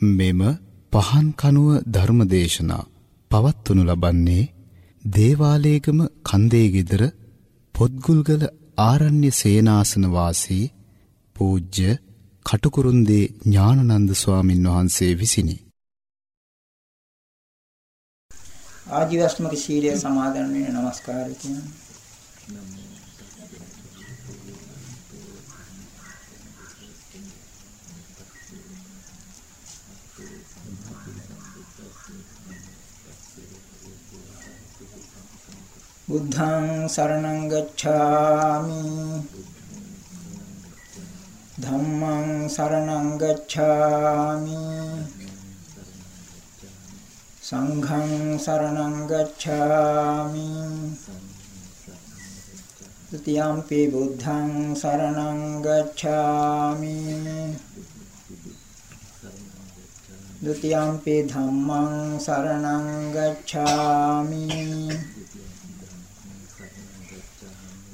මෙම පහන් කනුව ධර්මදේශනා පවත්වනු ලබන්නේ දේවාලේගම කන්දේ গিදර පොත්ගුල්ගල ආරණ්‍ය සේනාසන වාසී පූජ්‍ය කටුකුරුන්දී ඥානනන්ද ස්වාමින් වහන්සේ විසිනි. ආදිවස්මක සීලය සමාදන් වෙන නමස්කාරය කියනවා. බුද්ධං සරණං ගච්ඡාමි ධම්මං සරණං ගච්ඡාමි සංඝං සරණං ගච්ඡාමි ဒ ුතියම්පි බුද්ධං සරණං ගච්ඡාමි ဒ ුතියම්පි ධම්මං සරණං ගච්ඡාමි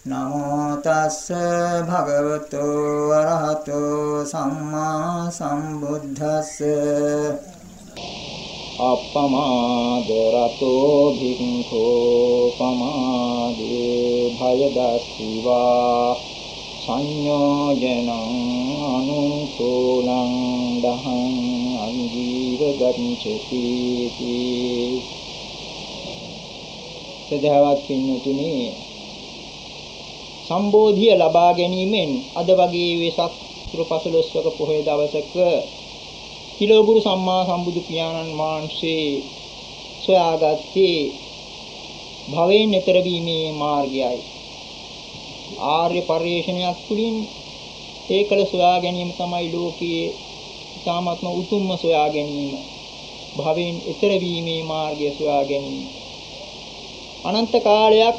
නමෝ තස්ස භගවතෝ අරහතෝ සම්මා සම්බුද්දස්ස අප්පමාදරතෝ භික්ඛෝ පමාදේ භයදස්සිවා සංයෝජනං අනුසෝලං දහං අංජීව ගච්ඡති සදහවත් පින්නතුනේ සම්බෝධිය ලබා ගැනීමෙන් අද වගේ වෙසක් සුරපසළොස්වක පොහොය දවසක කිලෝගුරු සම්මා සම්බුදු පියාණන් වහන්සේ සොයාගත්තේ භවයෙන් ඈතර වීමේ මාර්ගයයි. ආර්ය පරිශ්‍රණයක් තුළින් ඒකල සොයා ගැනීම තමයි ලෝකයේ තාමත්ම උතුම්ම සොයා ගැනීම. භවයෙන් ඈතර වීමේ මාර්ගය සොයා ගැනීම. අනන්ත කාලයක්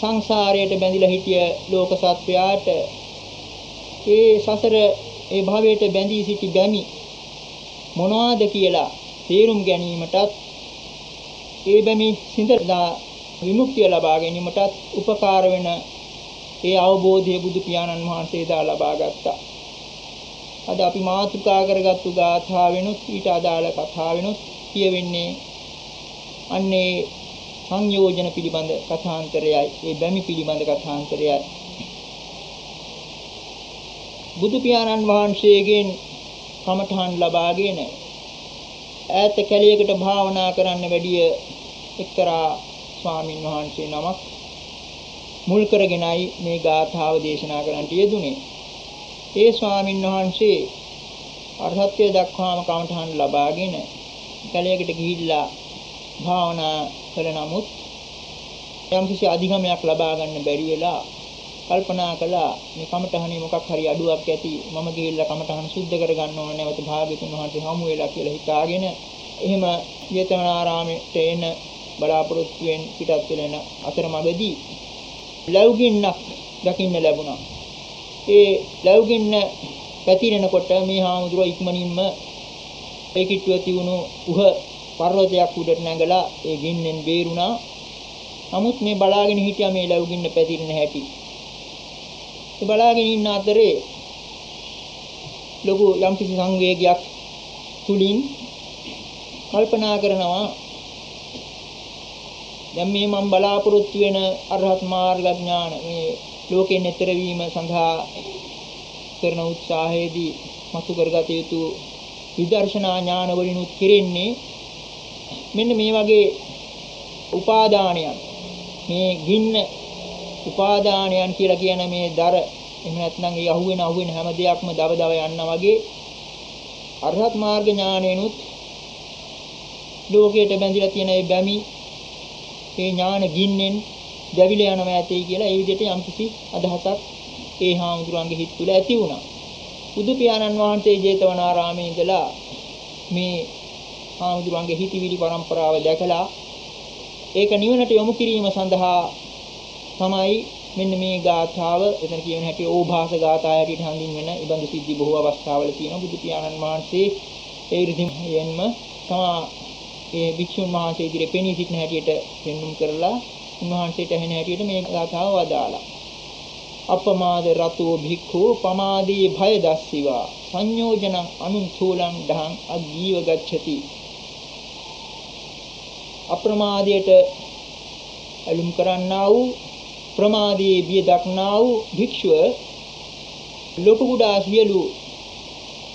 සංසාරයට බැඳිලා හිටිය ලෝක සත්වයාට ඒ සසර ඒ භවයට බැඳී සිටි ගැමි මොනවාද කියලා තේරුම් ගැනීමටත් ඒ බැමි සිඳලා විමුක්තිය ලබා ගැනීමටත් උපකාර වෙන ඒ අවබෝධය බුදු පියාණන් වහන්සේ දා ලබා ගත්තා. අද අපි මාතෘකා කරගත්තු ගාථා වෙනුත් ඊට අදාළ කතා වෙනුත් කියවෙන්නේ අන්නේ සංයෝජන පිළිබඳ කථාන්තරයයි ඒ බැමි පිළිබඳ කථාන්තරයයි බුදු පියාණන් වහන්සේගෙන් කමඨහන් ලබාගෙන ඈත කැලයකට භාවනා කරන්න වැඩිය එක්තරා ස්වාමින් වහන්සේ නමක් මුල් කරගෙනයි මේ ගාථාව දේශනා කරන්නට යෙදුනේ. ඒ ස්වාමින් වහන්සේ අරහත්ත්වය දක්වාම කමඨහන් ලබාගෙන කැලයකට ගිහිල්ලා භාවනා කළ නමුත් යම්කිසි අධිගමයක් ලබා ගන්න බැරි වෙලා කල්පනා කළා මේ කමඨහනේ මොකක් හරි අඩුවක් ඇති මම ගිහිල්ලා කමඨහන සුද්ධ කරගන්න ඕන නැවත භාග්‍යතුන් වහන්සේ හමු වෙලා කියලා හිතාගෙන එහෙම ජේතවනාරාමයට එන බලාපොරොත්තු වෙන පිටත් වෙන අතරමඟදී ලැබුගින්නක් දකින්න ලැබුණා. ඒ ලැබුගින්න පැතිරෙනකොට මේ හාමුදුරුව ඉක්මනින්ම ඒ කිට්ටුව තියුණු උහ පර්වතයක් උඩට නැගලා ඒ ගින්නෙන් බේරුණා. නමුත් මේ බලාගෙන හිටියා මේ ලැබුගින්න පැතිරෙන හැටි. ඒ බලාගෙන ඉන්න අතරේ ලොකු යම්කිසි සංවේගයක් තුලින් කල්පනා කරනවා දැන් මේ මම බලාපොරොත්තු වෙන අරහත් මාර්ග ඥාන මේ ලෝකෙන් ඈතර වීම සඳහා කරන උත්සාහයේදී මතු කරගත යුතු විදර්ශනා ඥාන වලිනුත් කෙරෙන්නේ මෙන්න මේ වගේ උපාදානයන් මේ ගින්න උපාදානයන් කියලා කියන මේ දර එහෙම නැත්නම් ඒ අහුවෙන අහුවෙන හැම දෙයක්ම දව දව යනවා වගේ අරහත් මාර්ග ඥානෙනුත් ලෝකයට බැඳිලා තියෙන මේ බැමි ඒ ඥාන ගින්නෙන් දැවිලා යනවා ඇතේ කියලා ඒ විදිහට යම්කිසි අදහසක් ඒ හාමුදුරන්ගේ හිත තුළ ඇති වුණා. බුදු පියාණන් වහන්සේ ජේතවනාරාමේ ඉඳලා මේ හාමුදුරන්ගේ හිතවිලි પરම්පරාව දැකලා ඒක නිවනට යොමු කිරීම සඳහා තමයි මෙන්න මේ ගාථාව. එතන කියන හැටි ඕභාස ගාථා හැටියට හඳුන්වන ඉබඳු සිද්ධි බොහෝ අවස්ථාවල තියෙන බුදු පියාණන් වහන්සේ ඒ ඍධිමයෙන්ම තමා ඒ භික්ෂුන් වහන්සේ ඉදිරියේ පෙනී සිටින හැටියට පෙන්눔 කරලා උන්වහන්සේට ඇහෙන හැටියට මේ ගාථාව වදාලා අපමාද රතෝ භික්ඛු පමාදී භය දස්සිවා සංයෝජන අනුන්සූලං දහං අග්ගීව ගච්ඡති. අප්‍රමාදයට ඇලුම් කරන්නා වූ ප්‍රමාදයේ බිය දක්නා වූ භික්ෂුව ලොකු කුඩා සියලු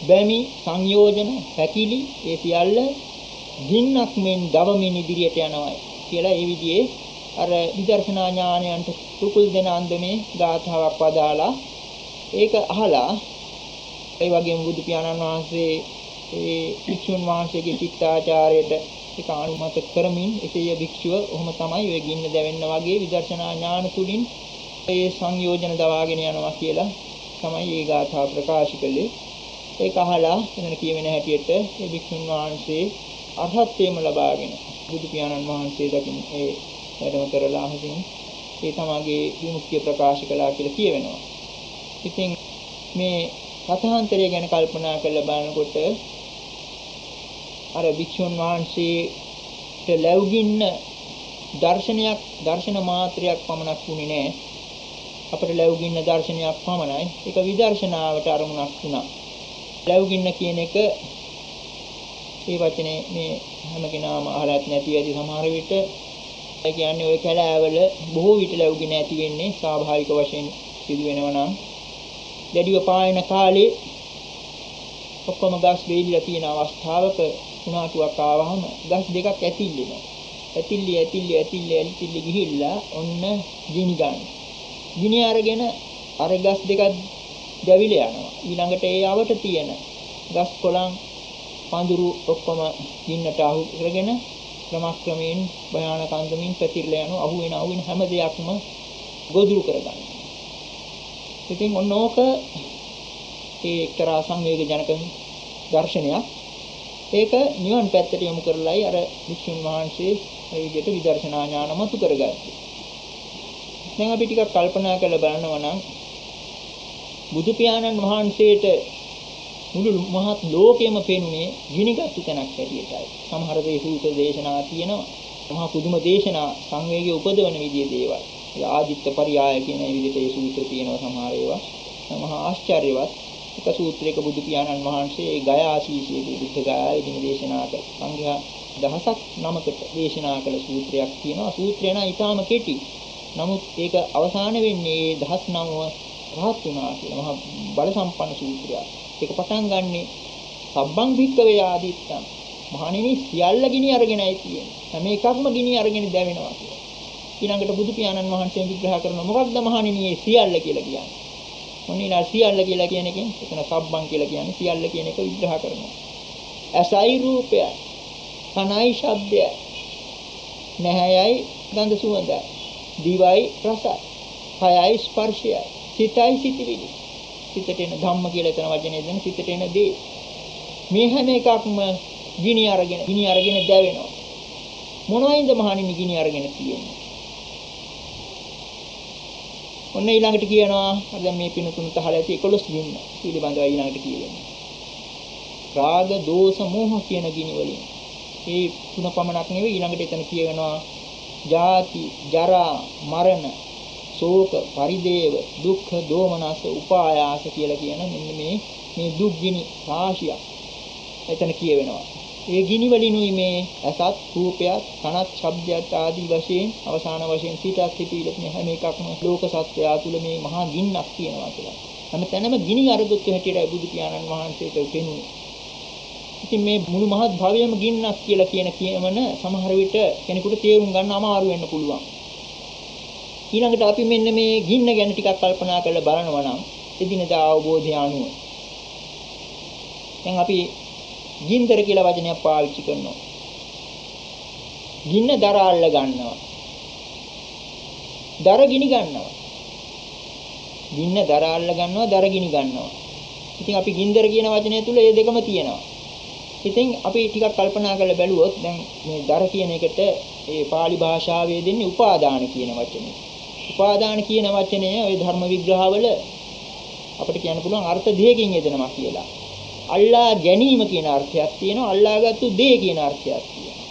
බැමි සංයෝජන පැකිලි ඒ සියල්ල ගින්නක් මෙන් දවමින් ඉදිරියට යනවා කියලා ඒ විදිහේ අර විදර්ශනා ඥානයන්ට කුකුල් දෙන අන්දමේ ගාථාවක් වදාලා ඒක අහලා ඒ වගේම බුදු පියාණන් වහන්සේ ඒ භික්ෂුන් වහන්සේගේ චිත්තාචාරයට ඒක අනුමත කරමින් එසේ භික්ෂුව ඔහොම තමයි ඔය ගින්න දැවෙන්න වගේ විදර්ශනා ඥාන තුලින් ඒ සංයෝජන දවාගෙන යනවා කියලා තමයි මේ ගාථා ප්‍රකාශ කළේ ඒක අහලා එතන කියවෙන හැටියට ඒ භික්ෂුන් වහන්සේ අරහත්ත්වයේම ලබාගෙන බුදු පියාණන් වහන්සේ දකින්න ඒ වැඩම කරලා අහසින් ඒ තමගේ විමුක්තිය ප්‍රකාශ කළා කියලා කියවෙනවා. ඉතින් මේ කථාන්තරය ගැන කල්පනා කරලා බලනකොට අර භික්ෂුන් වහන්සේට ලැබුගින්න දර්ශනයක් දර්ශන මාත්‍රයක් පමණක් වුණේ නැහැ. අපට ලැබුගින්න දර්ශනයක් පමණයි. ඒක විදර්ශනාවට අරමුණක් වුණා. ලැබුගින්න කියන එක මේ වචනේ මේ හැම කෙනාම අහලත් නැති ඇති සමහර විට ඒ කියන්නේ ওই කැලෑවල බොහෝ විට ලැබුගින්න ඇති වෙන්නේ ස්වාභාවික වශයෙන් සිදු වෙනවා නම් දැඩිව පායන කාලේ ඔක්කොම ගස් වේලිලා තියෙන අවස්ථාවක කුණාටුවක් ආවහම ගස් දෙකක් ඇතිල්ලෙනවා. ඇතිල්ලි ඇතිල්ලි ඇතිල්ලි ඇතිල්ලි ගිහිල්ලා ඔන්න ගිනි ගන්න. ගිනි අරගෙන අර ගස් දෙකක් දැවිලා යනවා. ඊළඟට ඒ අවට තියෙන ගස් කොළන් පඳුරු ඔක්කොම ගින්නට අහු කරගෙන ක්‍රමක්‍රමයෙන් භයානක අන්දමින් පැතිරලා යනවා. අහු වෙන අහු වෙන හැම දෙයක්ම ගොදුරු කරගන්න. ඉතින් ඔන්න ඕක ඒ එක්තරා සංවේග ජනක දර්ශනයක්. ඒක නිවන් පැත්තට යොමු කරලයි අර වික්ෂුන් වහන්සේ ඒ විදිහට විදර්ශනා ඥාන මතු කරගත්තේ. දැන් අපි ටිකක් කල්පනා කරලා බලනවා නම් බුදු පියාණන් වහන්සේට මුළු මහත් ලෝකෙම පෙනුනේ ගිනිගත්තු තැනක් හැටියටයි. සමහර දේ සූත්‍ර දේශනා තියෙනවා. මහා පුදුම දේශනා සංවේගය උපදවන විදිය දේවල්. ආදිත්ත පරියාය කියන විදිහට ඒ සූත්‍ර තියෙනවා සමහර ඒවා. මහා ආශ්චර්යවත් එක සූත්‍රයක බුදු පියාණන් වහන්සේ ගයාශීෂයේ බුද්ධ ගායදින දේශනා කළ සංඝයා දහසක් නමකට දේශනා කළ සූත්‍රයක් තියෙනවා. සූත්‍රය නම් ඊටාම කෙටි. නමුත් ඒක අවසාන වෙන්නේ දහස් නමව රහත් වුණා කියලා. මහා බල සම්පන්න සූත්‍රයක්. ඒක පටන් ගන්නෙ සබ්බං භික්කවේ ආදිත්තං. මහණෙනි සියල්ල ගිනි අරගෙනයි තියෙන්නේ. හැම එකක්ම ගිනි අරගෙන දැවෙනවා කියලා. ඊළඟට බුදු පියාණන් වහන්සේ විග්‍රහ කරනවා මොකක්ද මහණෙනි මේ සියල්ල කියලා කියන්නේ. මොනිලා සියල්ල කියලා කියන එකෙන්. එතන සබ්බං කියලා කියන්නේ සියල්ල කියන එක විග්‍රහ කරනවා. අසයි රූපයයි කනයි ශබ්දයයි. නැහැයයි ගඳ සුවඳයි. දිවයි රසයි. කයයි ස්පර්ශයයි. සිතයි සිතවිලි. සිතට එන ධම්ම කියලා එතන වචනේ දෙන සිතට එන දේ. මේ හැම එකක්ම ගිනි අරගෙන ගිනි අරගෙන දැවෙනවා. මොනවයින්ද මහණෙනි ගිනි අරගෙන තියෙන්නේ? ඔන්න ඊළඟට කියනවා අර දැන් මේ පිනුතුන් තහල ඇති 11 ගින්න. පිළිබඳව ඊළඟට කියවෙන්නේ රාග දෝෂ මෝහ කියන ගිනි වලින්. ඒ තුන පමණක් නෙවෙයි ඊළඟට එතන කියවෙනවා ජාති ජරා මරණ ශෝක පරිදේව දුක්ඛ දෝමනස උපායාස කියලා කියන මෙන්න මේ මේ දුක් ගිනි රාශියක්. එතන කියවෙනවා. ඒ ගිනි වලිනුයි මේ අසත් රූපයත් කනත් ශබ්දයත් ආදී වශයෙන් අවසාන වශයෙන් සිතත් හිතීලත් මේ හැම එකක්ම ලෝක සත්‍යය තුළ මේ මහා ගින්නක් තියෙනවා කියලා. හැම තැනම ගිනි අරගොත් හැටියට බුදු පියාණන් වහන්සේට පෙනුනේ. ඉතින් මේ මුළු මහත් භවයම ගින්නක් කියලා කියන කියමන සමහර විට කෙනෙකුට තේරුම් ගන්න අමාරු වෙන්න පුළුවන්. ඊළඟට අපි මෙන්න මේ ගින්න ගැන ටිකක් කල්පනා කරලා බලනවා නම් එදිනදා අවබෝධය අනුව දැන් අපි ගින්දර කියලා වචනයක් පාවිච්චි කරනවා. ගින්න දර අල්ල ගන්නවා. දර ගිනි ගන්නවා. ගින්න දර අල්ල ගන්නවා, දර ගිනි ගන්නවා. ඉතින් අපි ගින්දර කියන වචනය තුල මේ දෙකම තියෙනවා. ඉතින් අපි ටිකක් කල්පනා කරලා බැලුවොත් දැන් මේ දර කියන එකට ඒ pāli භාෂාවේ දෙන්නේ උපාදාන කියන වචනේ. උපාදාන කියන වචනය ওই ධර්ම විග්‍රහවල අපිට කියන්න පුළුවන් අර්ථ දෙකකින් යෙදෙනවා කියලා. අල්ලා ගැනීම කියන අර්ථයක් තියෙනවා අල්ලාගත්තු දේ කියන අර්ථයක් තියෙනවා.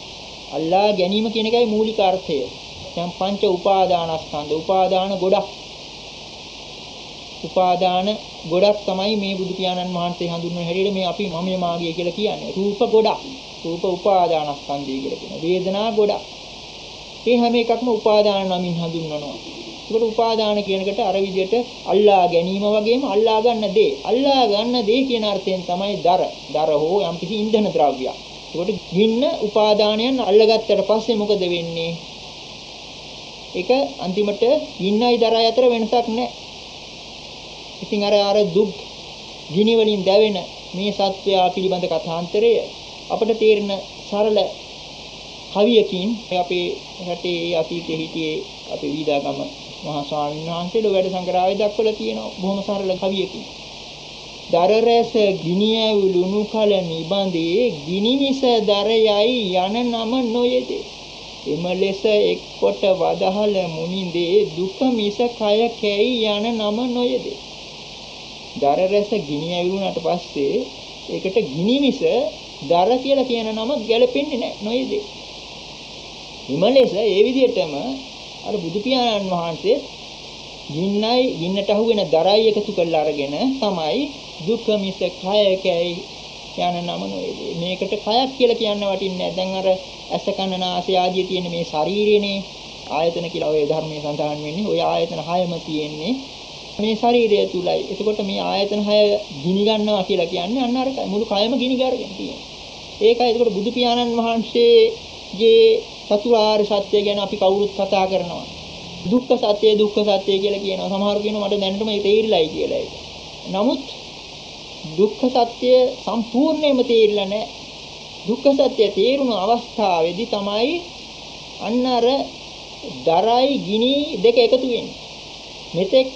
අල්ලා ගැනීම කියන එකයි මූලික අර්ථය. දැන් පංච උපාදානස්කන්ධ උපාදාන ගොඩක් උපාදාන ගොඩක් තමයි මේ බුදු පියාණන් වහන්සේ හඳුන්වන හැටියට මේ අපි මමයේ මාගේ කියලා කියන්නේ. රූප ගොඩක්. රූප උපාදානස්කන්ධය කියලා කියනවා. වේදනා ගොඩක්. මේ හැම එකක්ම උපාදාන නමින් හඳුන්වනවා. ඒකට උපාදාන කියනකට අර විදිහට අල්ලා ගැනීම වගේම අල්ලා ගන්න දේ. අල්ලා ගන්න දේ කියන අර්ථයෙන් තමයි දර. දර හෝ යම්කිසි ඉන්ධන ද්‍රව්‍යයක්. ඒකට ගින්න උපාදානයන් අල්ලගත්තට පස්සේ මොකද වෙන්නේ? ඒක අන්තිමට ගින්නයි දරයි අතර වෙනසක් නැහැ. ඉතින් අර අර දුක් ගිනි වලින් දැවෙන මේ සත්වයා පිළිබඳ කථාන්තරය අපිට තේරෙන සරල කවියකින් අපේ රටේ අතීතයේ හිටියේ අපේ වීදාගම මහා ස්වාමීන් වහන්සේලා වැඩ සංග්‍රහය දක්වලා තියෙනවා බොහොම සරල කවියකින්. දරරැස ගිනිය උලුණු කල නිබඳේ ගිනිමිස දරයයි යන නම නොයේදේ. එම ලෙස එක් කොට වදහල මුනිඳේ දුක මිස කය කැයි යන නම නොයේදේ. දර රැස ගිනි ඇවිලුණාට පස්සේ ඒකට ගිනි මිස දර කියලා කියන නම ගැලපෙන්නේ නැහැ නොයේද? හිමලෙස ඒ විදිහටම අර බුදු පියාණන් වහන්සේ ගින්නයි ගින්නට අහුවෙන දරයි එකතු කරලා අරගෙන තමයි දුක්ඛ මිස කය කැයි යන නම නොවේද මේකට කයක් කියලා කියන්න වටින්නේ නැහැ දැන් අර ඇස කන නාසය ආදී තියෙන මේ ශරීරේනේ ආයතන කියලා ඔය ධර්මයේ සඳහන් වෙන්නේ ඔය ආයතන හයම තියෙන්නේ මේ ශරීරය තුලයි. එතකොට මේ ආයතන හය ගිනි ගන්නවා කියලා කියන්නේ අන්න අර මුළු කයම ගිනි ගරගෙන තියෙනවා. ඒකයි එතකොට බුදු පියාණන් වහන්සේගේ චතුරාර්ය සත්‍ය ගැන අපි කවුරුත් කතා කරනවා. දුක්ඛ සත්‍ය දුක්ඛ සත්‍ය කියලා කියනවා. සමහරු කියනවා මට දැනටම ඒක තේරිලායි කියලා ඒක. නමුත් දුක්ඛ සත්‍ය සම්පූර්ණයෙන්ම තේරිලා නැහැ. දුක්ඛ සත්‍ය තේරුණු අවස්ථාවේදී තමයි අන්න අර දරයි ගිනි දෙක එකතු වෙන්නේ. මෙතෙක්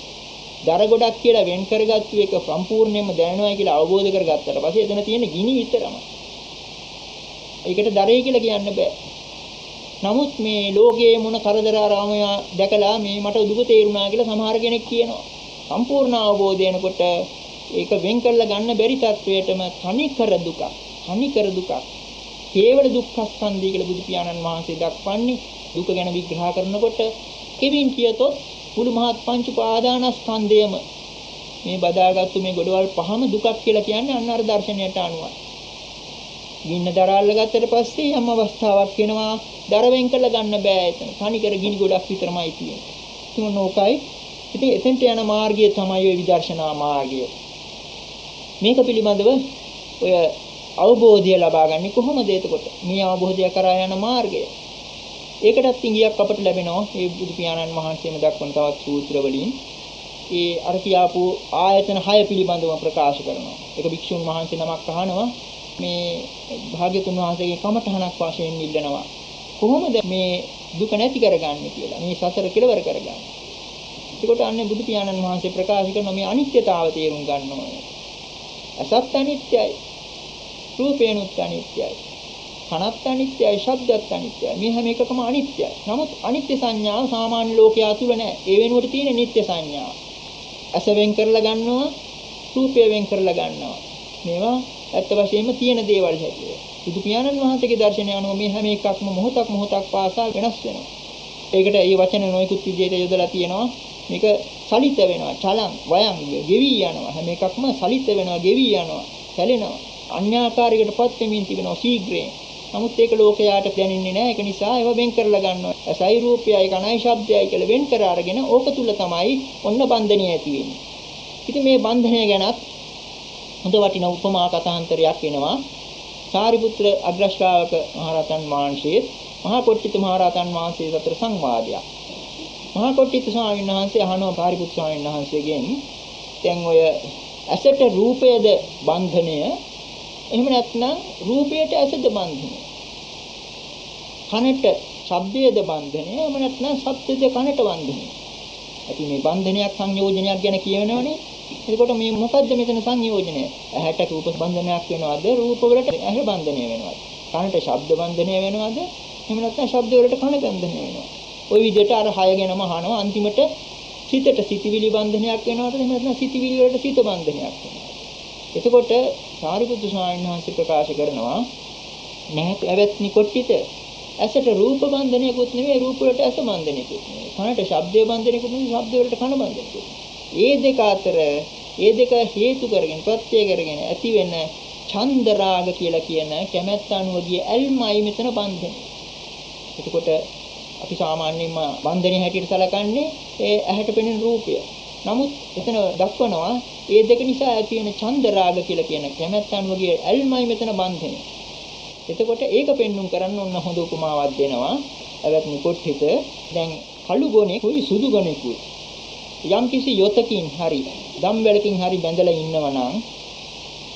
දර ගොඩක් කියලා වෙන් කරගත්තු එක සම්පූර්ණයෙන්ම දැනනවා කියලා අවබෝධ කරගත්තට පස්සේ එතන තියෙන ගිනි විතරමයි. ඒකට දරේ කියලා කියන්න බෑ. නමුත් මේ ලෝකයේ මොන කරදර ආරාමය දැකලා මේ මට දුක තේරුණා කියලා සමහර කෙනෙක් කියනවා. සම්පූර්ණ අවබෝධය එනකොට ඒක වෙන් කරලා ගන්න බැරි තත්වයටම තනිකර දුක. තනිකර දුක. කේවල දුක්ඛස්කන්ධය කියලා බුදු පියාණන් වහන්සේ දක්වන්නේ දුක ගැන විග්‍රහ කරනකොට කෙවින් කියතොත් මුළු මහත් පංච පාදානස්කන්ධයම මේ බදාගත්තු මේ ගොඩවල් පහම දුකක් කියලා කියන්නේ අන්න අර දර්ශනයට අනුවයි. ගින්න දරාල්ල ගත්තට පස්සේ යම් අවස්ථාවක් වෙනවා දරවෙන් කළ ගන්න බෑ එතන. තනිකර ගිනි ගොඩක් විතරමයි තියෙන්නේ. තුන නෝකයි. ඉතින් එතෙන්ට යන මාර්ගය තමයි ওই විදර්ශනා මාර්ගය. මේක පිළිබඳව ඔය අවබෝධය ලබා ගන්න කොහොමද එතකොට? මේ අවබෝධය කරා යන මාර්ගය. ඒකටත් ඉංගියක් අපට ලැබෙනවා. මේ බුදු පියාණන් වහන්සේම දක්වන තවත් සූත්‍ර වලින්. ඒ අර කියාපු ආයතන 6 පිළිබඳව ප්‍රකාශ කරනවා. ඒක භික්ෂුන් වහන්සේ නමක් අහනවා මේ භාග්‍යතුන් වහන්සේගේ කමඨහනක් වශයෙන් ඉල්ලනවා. කොහොමද මේ දුක නැති කරගන්නේ කියලා. මේ සසර කෙලවර කරගන්නේ. එතකොට අන්නේ බුදු පියාණන් වහන්සේ ප්‍රකාශ කරන මේ අනිත්‍යතාව තේරුම් ගන්න ඕනේ. අසත් අනිත්‍යයි. රූපේනුත් අනිත්‍යයි. කනත් අනිත්‍යයි, ශබ්දත් අනිත්‍යයි. මේ හැම එකකම අනිත්‍යයි. නමුත් අනිත්‍ය සංඥාව සාමාන්‍ය ලෝකයා තුල නැහැ. ඒ වෙනුවට තියෙන නිත්‍ය සංඥාව. ඇස වෙන් කරලා ගන්නවා, රූපය වෙන් කරලා ගන්නවා. මේවා ඇත්ත වශයෙන්ම තියෙන දේවල් හැටියට. බුදු පියාණන් වහන්සේගේ දර්ශනය අනුව මේ හැම එකක්ම මොහොතක් මොහොතක් පාසා වෙනස් වෙනවා. ඒකට මේ වචන නොයෙකුත් විදිහට යොදලා තියෙනවා. මේක සලිත වෙනවා, චලං, වයං, ගෙවි යනවා. හැම එකක්ම සලිත වෙනවා, ගෙවි යනවා, සැලෙනවා. අන්‍යාකාරයකටපත් වෙමින් තිබෙනවා ශීඝ්‍රයෙන්. නමුත් ඒක ලෝකයාට දැනෙන්නේ නැහැ. ඒක නිසා ඒව වෙන් කරලා ගන්නවා. ඇසයි රූපයයි කනයි ශබ්දයයි කියලා වෙන් කර අරගෙන ඕක තුල තමයි ඔන්න බන්ධනිය ඇති වෙන්නේ. ඉතින් මේ බන්ධනය ගැනත් හොඳ වටිනා උපමා කතාන්තරයක් වෙනවා. සාරිපුත්‍ර අග්‍රශ්‍රාවක මහරහතන් වහන්සේ මහා කොට්ටිත මහරහතන් වහන්සේ අතර සංවාදයක්. මහා කොට්ටිත ස්වාමීන් වහන්සේ අහනවා සාරිපුත්‍ර ස්වාමීන් වහන්සේගෙන් දැන් ඔය ඇසට රූපයද බන්ධනය එහෙම නැත්නම් රූපයට ඇසද බන්ධනය. කනට ශබ්දයේද බන්ධනය. එහෙම නැත්නම් ශබ්දයේද කනට බන්ධනය. ඇති මේ බන්ධනයක් සංයෝජනයක් ගැන කියවෙනවනේ. එතකොට මේ මොකද්ද මෙතන සංයෝජනය? ඇහැට රූප බන්ධනයක් වෙනවද? රූප වලට ඇහැ බන්ධනය වෙනවද? කනට ශබ්ද බන්ධනය වෙනවද? එහෙම නැත්නම් ශබ්ද වලට කන බන්ධනය වෙනවද? ওই විදිහට අර හය ගැනම අහනවා අන්තිමට සිතට සිතිවිලි බන්ධනයක් වෙනවද? එහෙම නැත්නම් සිතිවිලි වලට සිත බන්ධනයක් වෙනවද? එතකොට සාරිපුත්තු ස්වාමීන් වහන්සේ ප්‍රකාශ කරනවා නැහැ ඇවැත්නි කොට්ටිත ඇසට රූප බන්ධනයකුත් නෙමෙයි රූප වලට ඇස බන්ධනයකුත් නෙමෙයි කනට ශබ්දයේ බන්ධනයකුත් නෙමෙයි ශබ්ද වලට කන බන්ධනයකුත් ඒ දෙක අතර ඒ දෙක හේතු කරගෙන ප්‍රත්‍ය කරගෙන ඇති වෙන චන්දරාග කියලා කියන කැමැත්ත අනුව ගිය ඇල්මයි මෙතන බන්ධනය. එතකොට අපි සාමාන්‍යයෙන්ම බන්ධනය හැටියට සැලකන්නේ ඒ ඇහැට පෙනෙන රූපය. නමුත් එතන දක්වනවා ඒ දෙක නිසා ඇති වෙන චන්ද රාග කියලා කියන කැමැත්ත අනුවගේ ඇල්මයි මෙතන බන්ධනේ. එතකොට ඒක පෙන්눔 කරන්න ඕන හොඳ උපමාවක් දෙනවා. අවත්නි කොට්ටිත දැන් කළු ගොනේ කුයි සුදු ගොනේකුයි. යම් කිසි යොතකින් හරි දම්වැලකින් හරි බැඳලා ඉන්නවනම්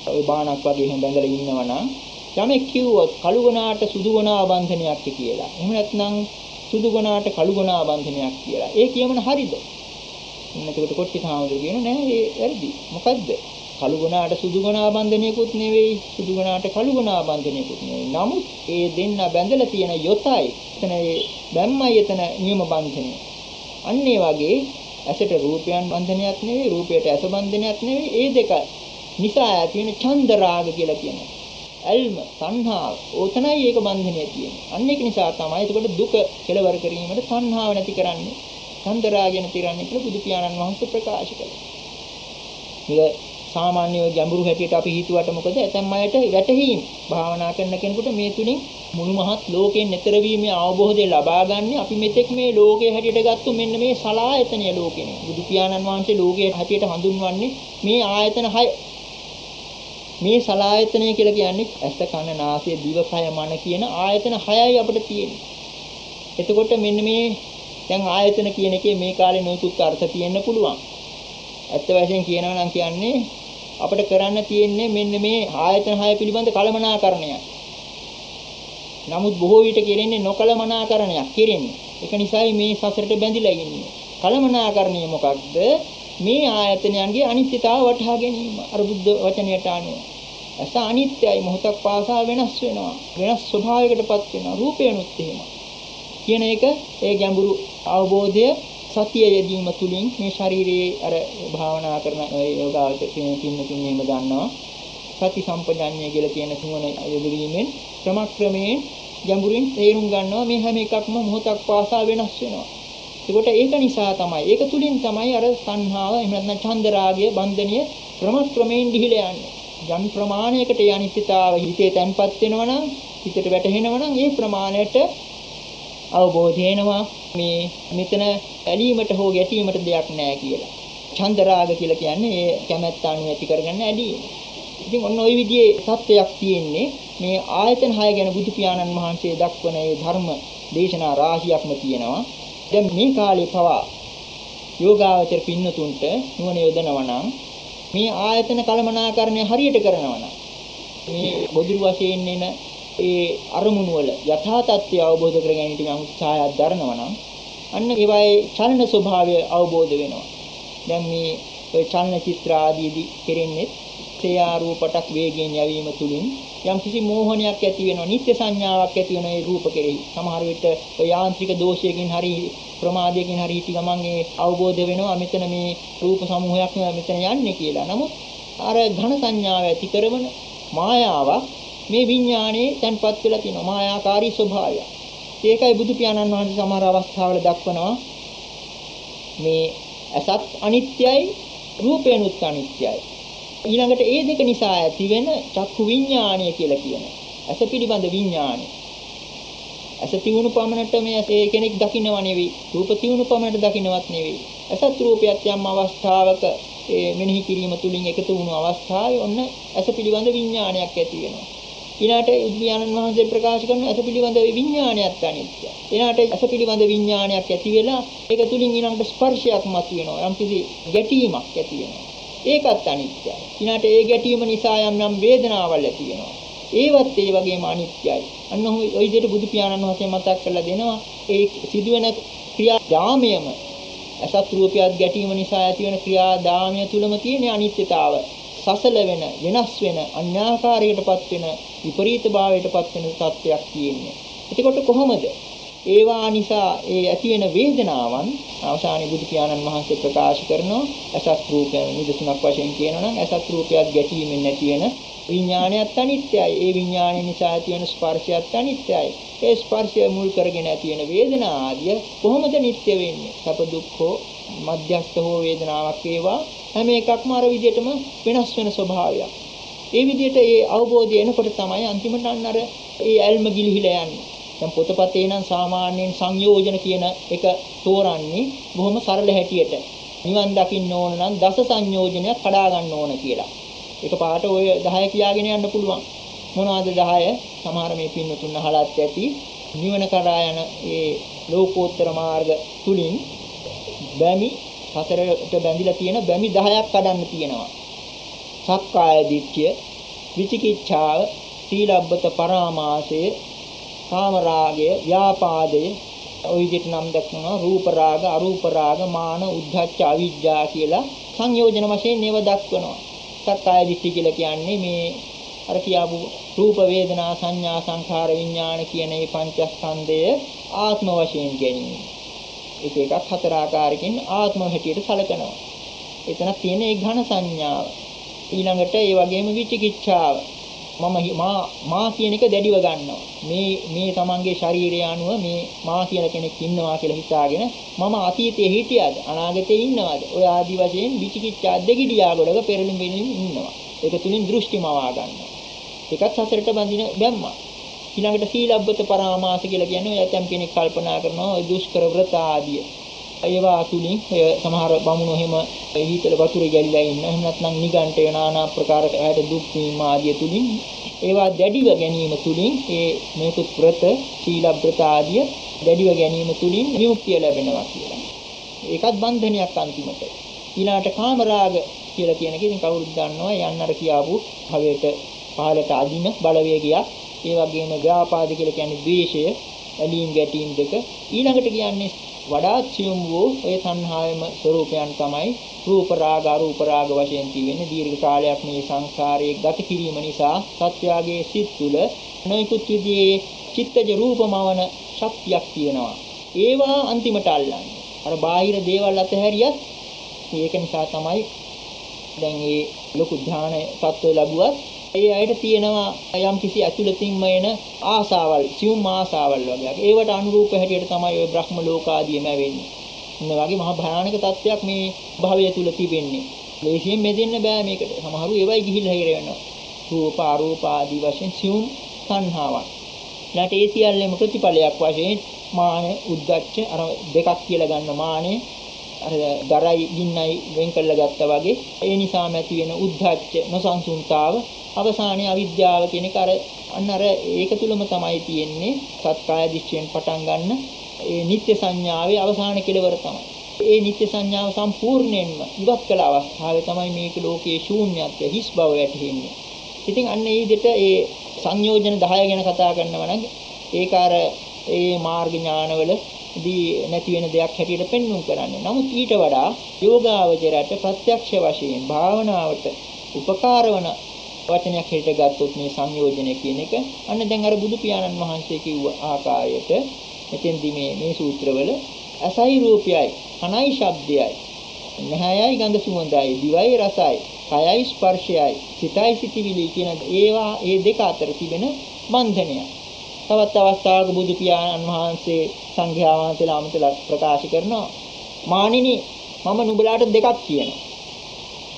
ඔය බාණක් වගේ එහෙම බැඳලා ඉන්නවනම් යමෙක් කිව්වොත් කළු ගොනාට සුදු ගොනා බන්ධනයක් කියලා. එහෙම නැත්නම් සුදු ගොනාට කළු ගොනා බන්ධනයක් කියලා. ඒ කියමන හරිද? එතකොට කොට්ටි සාමුදුර කියන නෑ ඒ වැරදි. මොකද්ද? කළු ගුණාට සුදු ගුණා බන්ධනයකුත් නෙවෙයි සුදු ගුණාට කළු ගුණා බන්ධනයකුත් නෙවෙයි. නමුත් ඒ දෙන්න බැඳලා තියෙන යොතයි එතන ඒ බැම්මයි එතන නියම බන්ධනය. අන්න ඒ වගේ ඇසට රූපයන් බන්ධනයක් නෙවෙයි රූපයට ඇස බන්ධනයක් නෙවෙයි ඒ දෙක නිසා ඇති වෙන චන්ද රාග කියලා කියනවා. ඇල්ම තණ්හාව ඕතනයි ඒක බන්ධනය තියෙන්නේ. අන්න ඒක නිසා තමයි එතකොට දුක කෙලවර කිරීමට තණ්හාව නැති කරන්නේ. චන්දරාගෙන තිරන්නේ කියලා බුදු පියාණන් වහන්සේ ප්‍රකාශ කළා. මේක සාමාන්‍ය ගැඹුරු හැටියට අපි හිතුවට මොකද ඇතැම් අයට වැටහීම් භාවනා කරන කෙනෙකුට මේ තුලින් මුළු මහත් ලෝකයෙන් නතර වීමේ අවබෝධය ලබා ගන්න අපි මෙතෙක් මේ ලෝකයේ හැටියට ගත්තු මෙන්න මේ සලායතනය ලෝකෙනේ. බුදු පියාණන් වහන්සේ ලෝකයේ හැටියට හඳුන්වන්නේ මේ ආයතන 6 මේ සලායතනය කියලා කියන්නේ ඇස කන නාසය දිව කය මන කියන ආයතන 6යි අපිට තියෙන්නේ. එතකොට මෙන්න මේ දැන් ආයතන කියන එකේ මේ කාලේ නොයෙකුත් අර්ථ තියෙන්න පුළුවන්. ඇත්ත වශයෙන් කියනවා නම් කියන්නේ අපිට කරන්න තියෙන්නේ මෙන්න මේ ආයතන හය පිළිබඳ කලමනාකරණයක්. නමුත් බොහෝ විට කෙරෙන්නේ නොකලමනාකරණයක් කෙරෙන්නේ. ඒක නිසායි මේ සසරට බැඳිලා ඉන්නේ. කලමනාකරණය මොකක්ද? මේ ආයතනයන්ගේ අනිත්‍යතාව වටහා ගැනීම. අර බුද්ධ වචනයට අනුව. ඇස අනිත්‍යයි මොහොතක් පාසා වෙනස් වෙනවා. වෙනස් ස්වභාවයකටපත් වෙනවා. රූපයනුත් එහෙමයි. කියන එක ඒ ගැඹුරු අවබෝධය සතිය යෙදීම තුලින් මේ ශරීරයේ අර භාවනා කරන යෝගාවචර කියන පින්නතුන් එහෙම දන්නවා. සති සම්පජඤ්ඤය කියලා කියන තුන යෙදවීමෙන් ක්‍රමක්‍රමයෙන් ගැඹුරින් තේරුම් ගන්නවා මේ හැම එකක්ම මොහොතක් පාසා වෙනස් වෙනවා. ඒකට ඒක නිසා තමයි ඒක තුලින් තමයි අර සංහාව එහෙම නැත්නම් ඡන්ද රාගය බන්ධනය ක්‍රමක්‍රමයෙන් දිහිලා යන්නේ. යම් ප්‍රමාණයකට යනිත්‍යතාව හිතේ තැන්පත් වෙනවා නම් හිතට වැටහෙනවා නම් ඒ ප්‍රමාණයට අවබෝධ වෙනවා මේ මෙතන ඇලීමට හෝ ගැටීමට දෙයක් නැහැ කියලා. ඡන්ද රාග කියලා කියන්නේ ඒ කැමැත්ත අනුව ඇති කරගන්න ඇලීම. ඉතින් ඔන්න ওই විදිහේ தත්වයක් තියෙන්නේ මේ ආයතන 6 ගැන බුදු පියාණන් වහන්සේ දක්වන ඒ ධර්ම දේශනා රාශියක්ම තියෙනවා. දැන් මේ කාලේ පවා යෝගාවචර පින්නතුන්ට නුවණ යොදනවා නම් මේ ආයතන කලමනාකරණය හරියට කරනවා නම් මේ බොදුරු වශයෙන් එන ඒ අරමුණු වල යථා තත්ත්වය අවබෝධ කර ගැනීමට යම් උත්සාහයක් දරනවා නම් අන්න ඒවායේ චලන ස්වභාවය අවබෝධ වෙනවා. දැන් මේ ඔය චලන චිත්‍ර ආදීදී කෙරෙන්නේ ක්‍රියා රූපටක් වේගයෙන් යැවීම තුලින් යම් කිසි මෝහනයක් ඇති වෙනවා නිත්‍ය සංඥාවක් ඇති වෙනවා ඒ රූප කෙරෙහි සමහර විට ඔය යාන්ත්‍රික දෝෂයකින් හරි ප්‍රමාදයකින් හරි හිටි ගමන් ඒ අවබෝධ වෙනවා මෙතන මේ රූප සමූහයක් මෙතන යන්නේ කියලා. නමුත් අර ඝන සංඥාව ඇති කරන මායාවක් මේ විඥානයේ තැන්පත් වෙලා තියෙනවා මායාකාරී ස්වභාවය. ඒකයි බුදු පියාණන් වහන්සේ සමහර අවස්ථාවල දක්වනවා මේ අසත් අනිත්‍යයි රූපේනුත් අනිත්‍යයි. ඊළඟට ඒ දෙක නිසා ඇතිවෙන චක්කු විඥානය කියලා කියනවා. ඇස පිළිබඳ විඥානය. ඇස තියුණු පමණට මේ ඒ කෙනෙක් දකින්නව නෙවෙයි. රූප තියුණු පමණට දකින්නවත් නෙවෙයි. ඇසත් රූපයත් යම් අවස්ථාවක ඒ මෙනෙහි කිරීම තුලින් එකතු වුණු අවස්ථාවේ ඔන්න ඇස පිළිබඳ විඥානයක් ඇති වෙනවා. ඊළාට උද්‍යානන් වහන්සේ ප්‍රකාශ කරන ඇස පිළිබඳ විඥානයත් අනිත්‍යයි. ඊළාට ඇස පිළිබඳ විඥානයක් ඇති වෙලා ඒක තුලින් ඊළඟට ස්පර්ශයක් මතුවෙනවා. යම් කිසි ගැටීමක් ඇති වෙනවා. ඒකත් අනිත්‍යයි. ඊළාට ඒ ගැටීම නිසා යම් යම් වේදනාවල් ඇති වෙනවා. ඒවත් ඒ වගේම අනිත්‍යයි. අන්න ඔය විදිහට බුදු පියාණන් වහන්සේ මතක් කරලා දෙනවා ඒ සිදුවෙන ක්‍රියා යාමයම අසත් රූපයත් ගැටීම නිසා ඇතිවන ක්‍රියා දාමය තුලම තියෙන අනිත්‍යතාව. සසල වෙන වෙනස් වෙන අන්‍යාකාරයකටපත් වෙන විපරීත භාවයටපත් වෙන තත්ත්වයක් තියෙන්නේ. එතකොට කොහොමද? ඒවා නිසා ඒ ඇති වෙන වේදනාවන් අවසානයේ බුදු පියාණන් වහන්සේ ප්‍රකාශ කරනවා අසත් රූපයන් නිදසුනක් වශයෙන් කියනවා නම් අසත් රූපයක් ගැටීමෙන් නැති වෙන විඥානයත් අනිත්‍යයි. ඒ විඥානය නිසා ඇති වෙන ස්පර්ශයත් අනිත්‍යයි. ඒ ස්පර්ශය මුල් කරගෙන ඇති වෙන වේදනා ආදිය කොහොමද නිට්ටය වෙන්නේ? සැප දුක්ඛෝ මධ්‍යස්ථ හෝ වේදනාවක් වේවා හැම එකක්ම අර විදිහටම වෙනස් වෙන ස්වභාවයක්. ඒ විදිහට ඒ අවබෝධය එනකොට තමයි අන්තිමට අන්න අර ඒ ඇල්ම ගිලිහිලා යන්නේ. දැන් පොතපතේ නම් සාමාන්‍යයෙන් සංයෝජන කියන එක තෝරන්නේ බොහොම සරල හැටියට. නිවන් දකින්න ඕන නම් දස සංයෝජනයක් කඩා ගන්න ඕන කියලා. ඒක පාට ඔය 10 කියාගෙන යන්න පුළුවන්. මොනවද 10? සමහර මේ පින්නතුන් අහලත් ඇති. නිවන කරා යන ඒ ලෝකෝත්තර මාර්ග තුලින් බැමි සතරට බැඳිලා තියෙන බැමි 10ක් කඩන්න තියෙනවා. සක්කාය දිට්ඨිය, විචිකිච්ඡාව, සීලබ්බත පරාමාසය, කාම රාගය, ව්‍යාපාදය ඔය විදිහට නම් දක්වනවා රූප රාග, අරූප රාග, මාන, උද්ධච්ච, අවිජ්ජා කියලා සංයෝජන වශයෙන් මේව දක්වනවා. සක්කාය දිට්ඨිය කියලා කියන්නේ මේ අර කියාපු රූප වේදනා සංඥා සංඛාර විඥාන කියන මේ පංචස්කන්ධය ආත්ම වශයෙන් ගැනීම. ඒක එකක් හතර ආකාරකින් ආත්ම හැටියට සැලකනවා. එතන තියෙන ඒ ඝන සංඥාව. ඊළඟට ඒ වගේම විචිකිච්ඡාව. මම මා මා කියන එක දැඩිව ගන්නවා. මේ මේ තමන්ගේ ශරීරය අනුව මේ මා කියලා කෙනෙක් ඉන්නවා කියලා හිතාගෙන මම අතීතයේ හිටියද අනාගතයේ ඉන්නවද? ඔය ආදි වශයෙන් විචිකිච්ඡා දෙගිඩියා ගොඩක පෙරලින් වෙලින් ඉන්නවා. ඒක තුලින් දෘෂ්ටි මවා ගන්නවා. ඒකත් සසරට බඳින බැම්මා. ඊළඟට සීලබ්බත පරාමාස කියලා කියන්නේ ඔය ඇතම් කෙනෙක් කල්පනා කරනවා ඔය දුෂ්කර ව්‍රත ආදිය. ඒවා තුලින් ඔය සමහර බමුණෝ එහෙම හීතල වතුරේ ගැලිලා ඉන්න. එහෙම නැත්නම් නිගන්ඨ නානා ප්‍රකාර ඇයට දුක් වීම ආදිය තුලින් ඒවා දැඩිව ගැනීම තුලින් ඒ මේකුත් ව්‍රත සීලබ්‍රත ආදිය දැඩිව ගැනීම තුලින් විමුක්තිය ලැබෙනවා කියලා. ඒකත් බන්ධනයක් අන්තිමට. ඊළාට කාමරාග කියලා කියන එක ඉතින් කවුරුත් දන්නවා යන්න අර කියාපු භවයට පහලට අදින බලවේගයක්. ඒ වගේම ව්‍යාපාද කියලා කියන්නේ ද්වේෂය, ඇලීම් ගැටීම් දෙක. ඊළඟට කියන්නේ වඩාත් සියුම් වූ ඒ සංහායම ස්වરૂපයන් තමයි රූප රාග අරූප රාග වශයෙන් තියෙන්නේ දීර්ඝ කාලයක් මේ සංසාරයේ ගත කිරීම නිසා සත්‍යාගයේ සිත් තුළ නොයෙකුත් විදිහේ චිත්තජ රූපමවන ශක්තියක් තියෙනවා. ඒවා අන්තිමට අල්ලන්නේ. අර බාහිර දේවල් අතහැරියත් ඒක නිසා තමයි දැන් මේ ලොකු ධානය තත්ත්වය ලැබුවත් ඒ අයට තියෙනවා යම් කිසි ඇතුළතින්ම එන ආසාවල්, සියුම් ආසාවල් වගේ. ඒවට අනුරූප හැටියට තමයි ওই බ්‍රහ්ම ලෝක ආදීම වෙන්නේ. මේ වගේ මහා භයානක තත්ත්වයක් මේ භවය තුල තිබෙන්නේ. ලේසියෙන් මෙදෙන්න බෑ මේකට. සමහරු ඒවයි ගිහිල්ලා හිර වෙනවා. රූප අරූප ආදී වශයෙන් සියුම් සංහාවක්. ඊට ඒ සියල්ලම ප්‍රතිඵලයක් වශයෙන් මාන උද්දච්ච අර දෙකක් කියලා ගන්න මානේ අර දරයි ගින්නයි වෙන් කරලා ගත්තා වගේ ඒ නිසාම ඇති වෙන උද්දච්ච නොසන්සුන්තාව අවසානයේ අවිද්‍යාව කියන එක අර අන්න අර ඒක තුලම තමයි තියෙන්නේ සත්කාය දිශ්චයෙන් පටන් ගන්න ඒ නිත්‍ය සංඥාවේ අවසාන කෙලවර තමයි. ඒ නිත්‍ය සංඥාව සම්පූර්ණයෙන්ම ඉවත් කළ අවස්ථාවේ තමයි මේක ලෝකයේ ශූන්‍යත්වය හිස් බව වැටහෙන්නේ. ඉතින් අන්න ඒ විදිහට ඒ සංයෝජන 10 ගැන කතා කරනවා නම් ඒක අර ඒ මාර්ග ඥානවල දී නැති වෙන දෙයක් හැටියට පෙන්වුම් කරන්නේ. නමුත් ඊට වඩා යෝගාවචරයට ප්‍රත්‍යක්ෂ වශයෙන් භාවනාවට උපකාර වන වචනයක් හැටියට ගත්තොත් මේ සංයෝජනය කියන එක අන්න දැන් අර බුදු පියාණන් වහන්සේ කිව්ව ආකාරයට මෙතෙන්දි මේ මේ සූත්‍රවල අසයි රූපයයි කනයි ශබ්දයයි නහයයි ගඳ සුවඳයි දිවයි රසයි කයයි ස්පර්ශයයි සිතයි සිතිවිලි කියන ඒවා ඒ දෙක අතර තිබෙන බන්ධනය. තවත් අවස්ථාවක බුදු පියාණන් වහන්සේ සංඝයා වහන්සේලා අමතලා ප්‍රකාශ කරනවා මානිනි මම නුඹලාට දෙකක් කියනවා.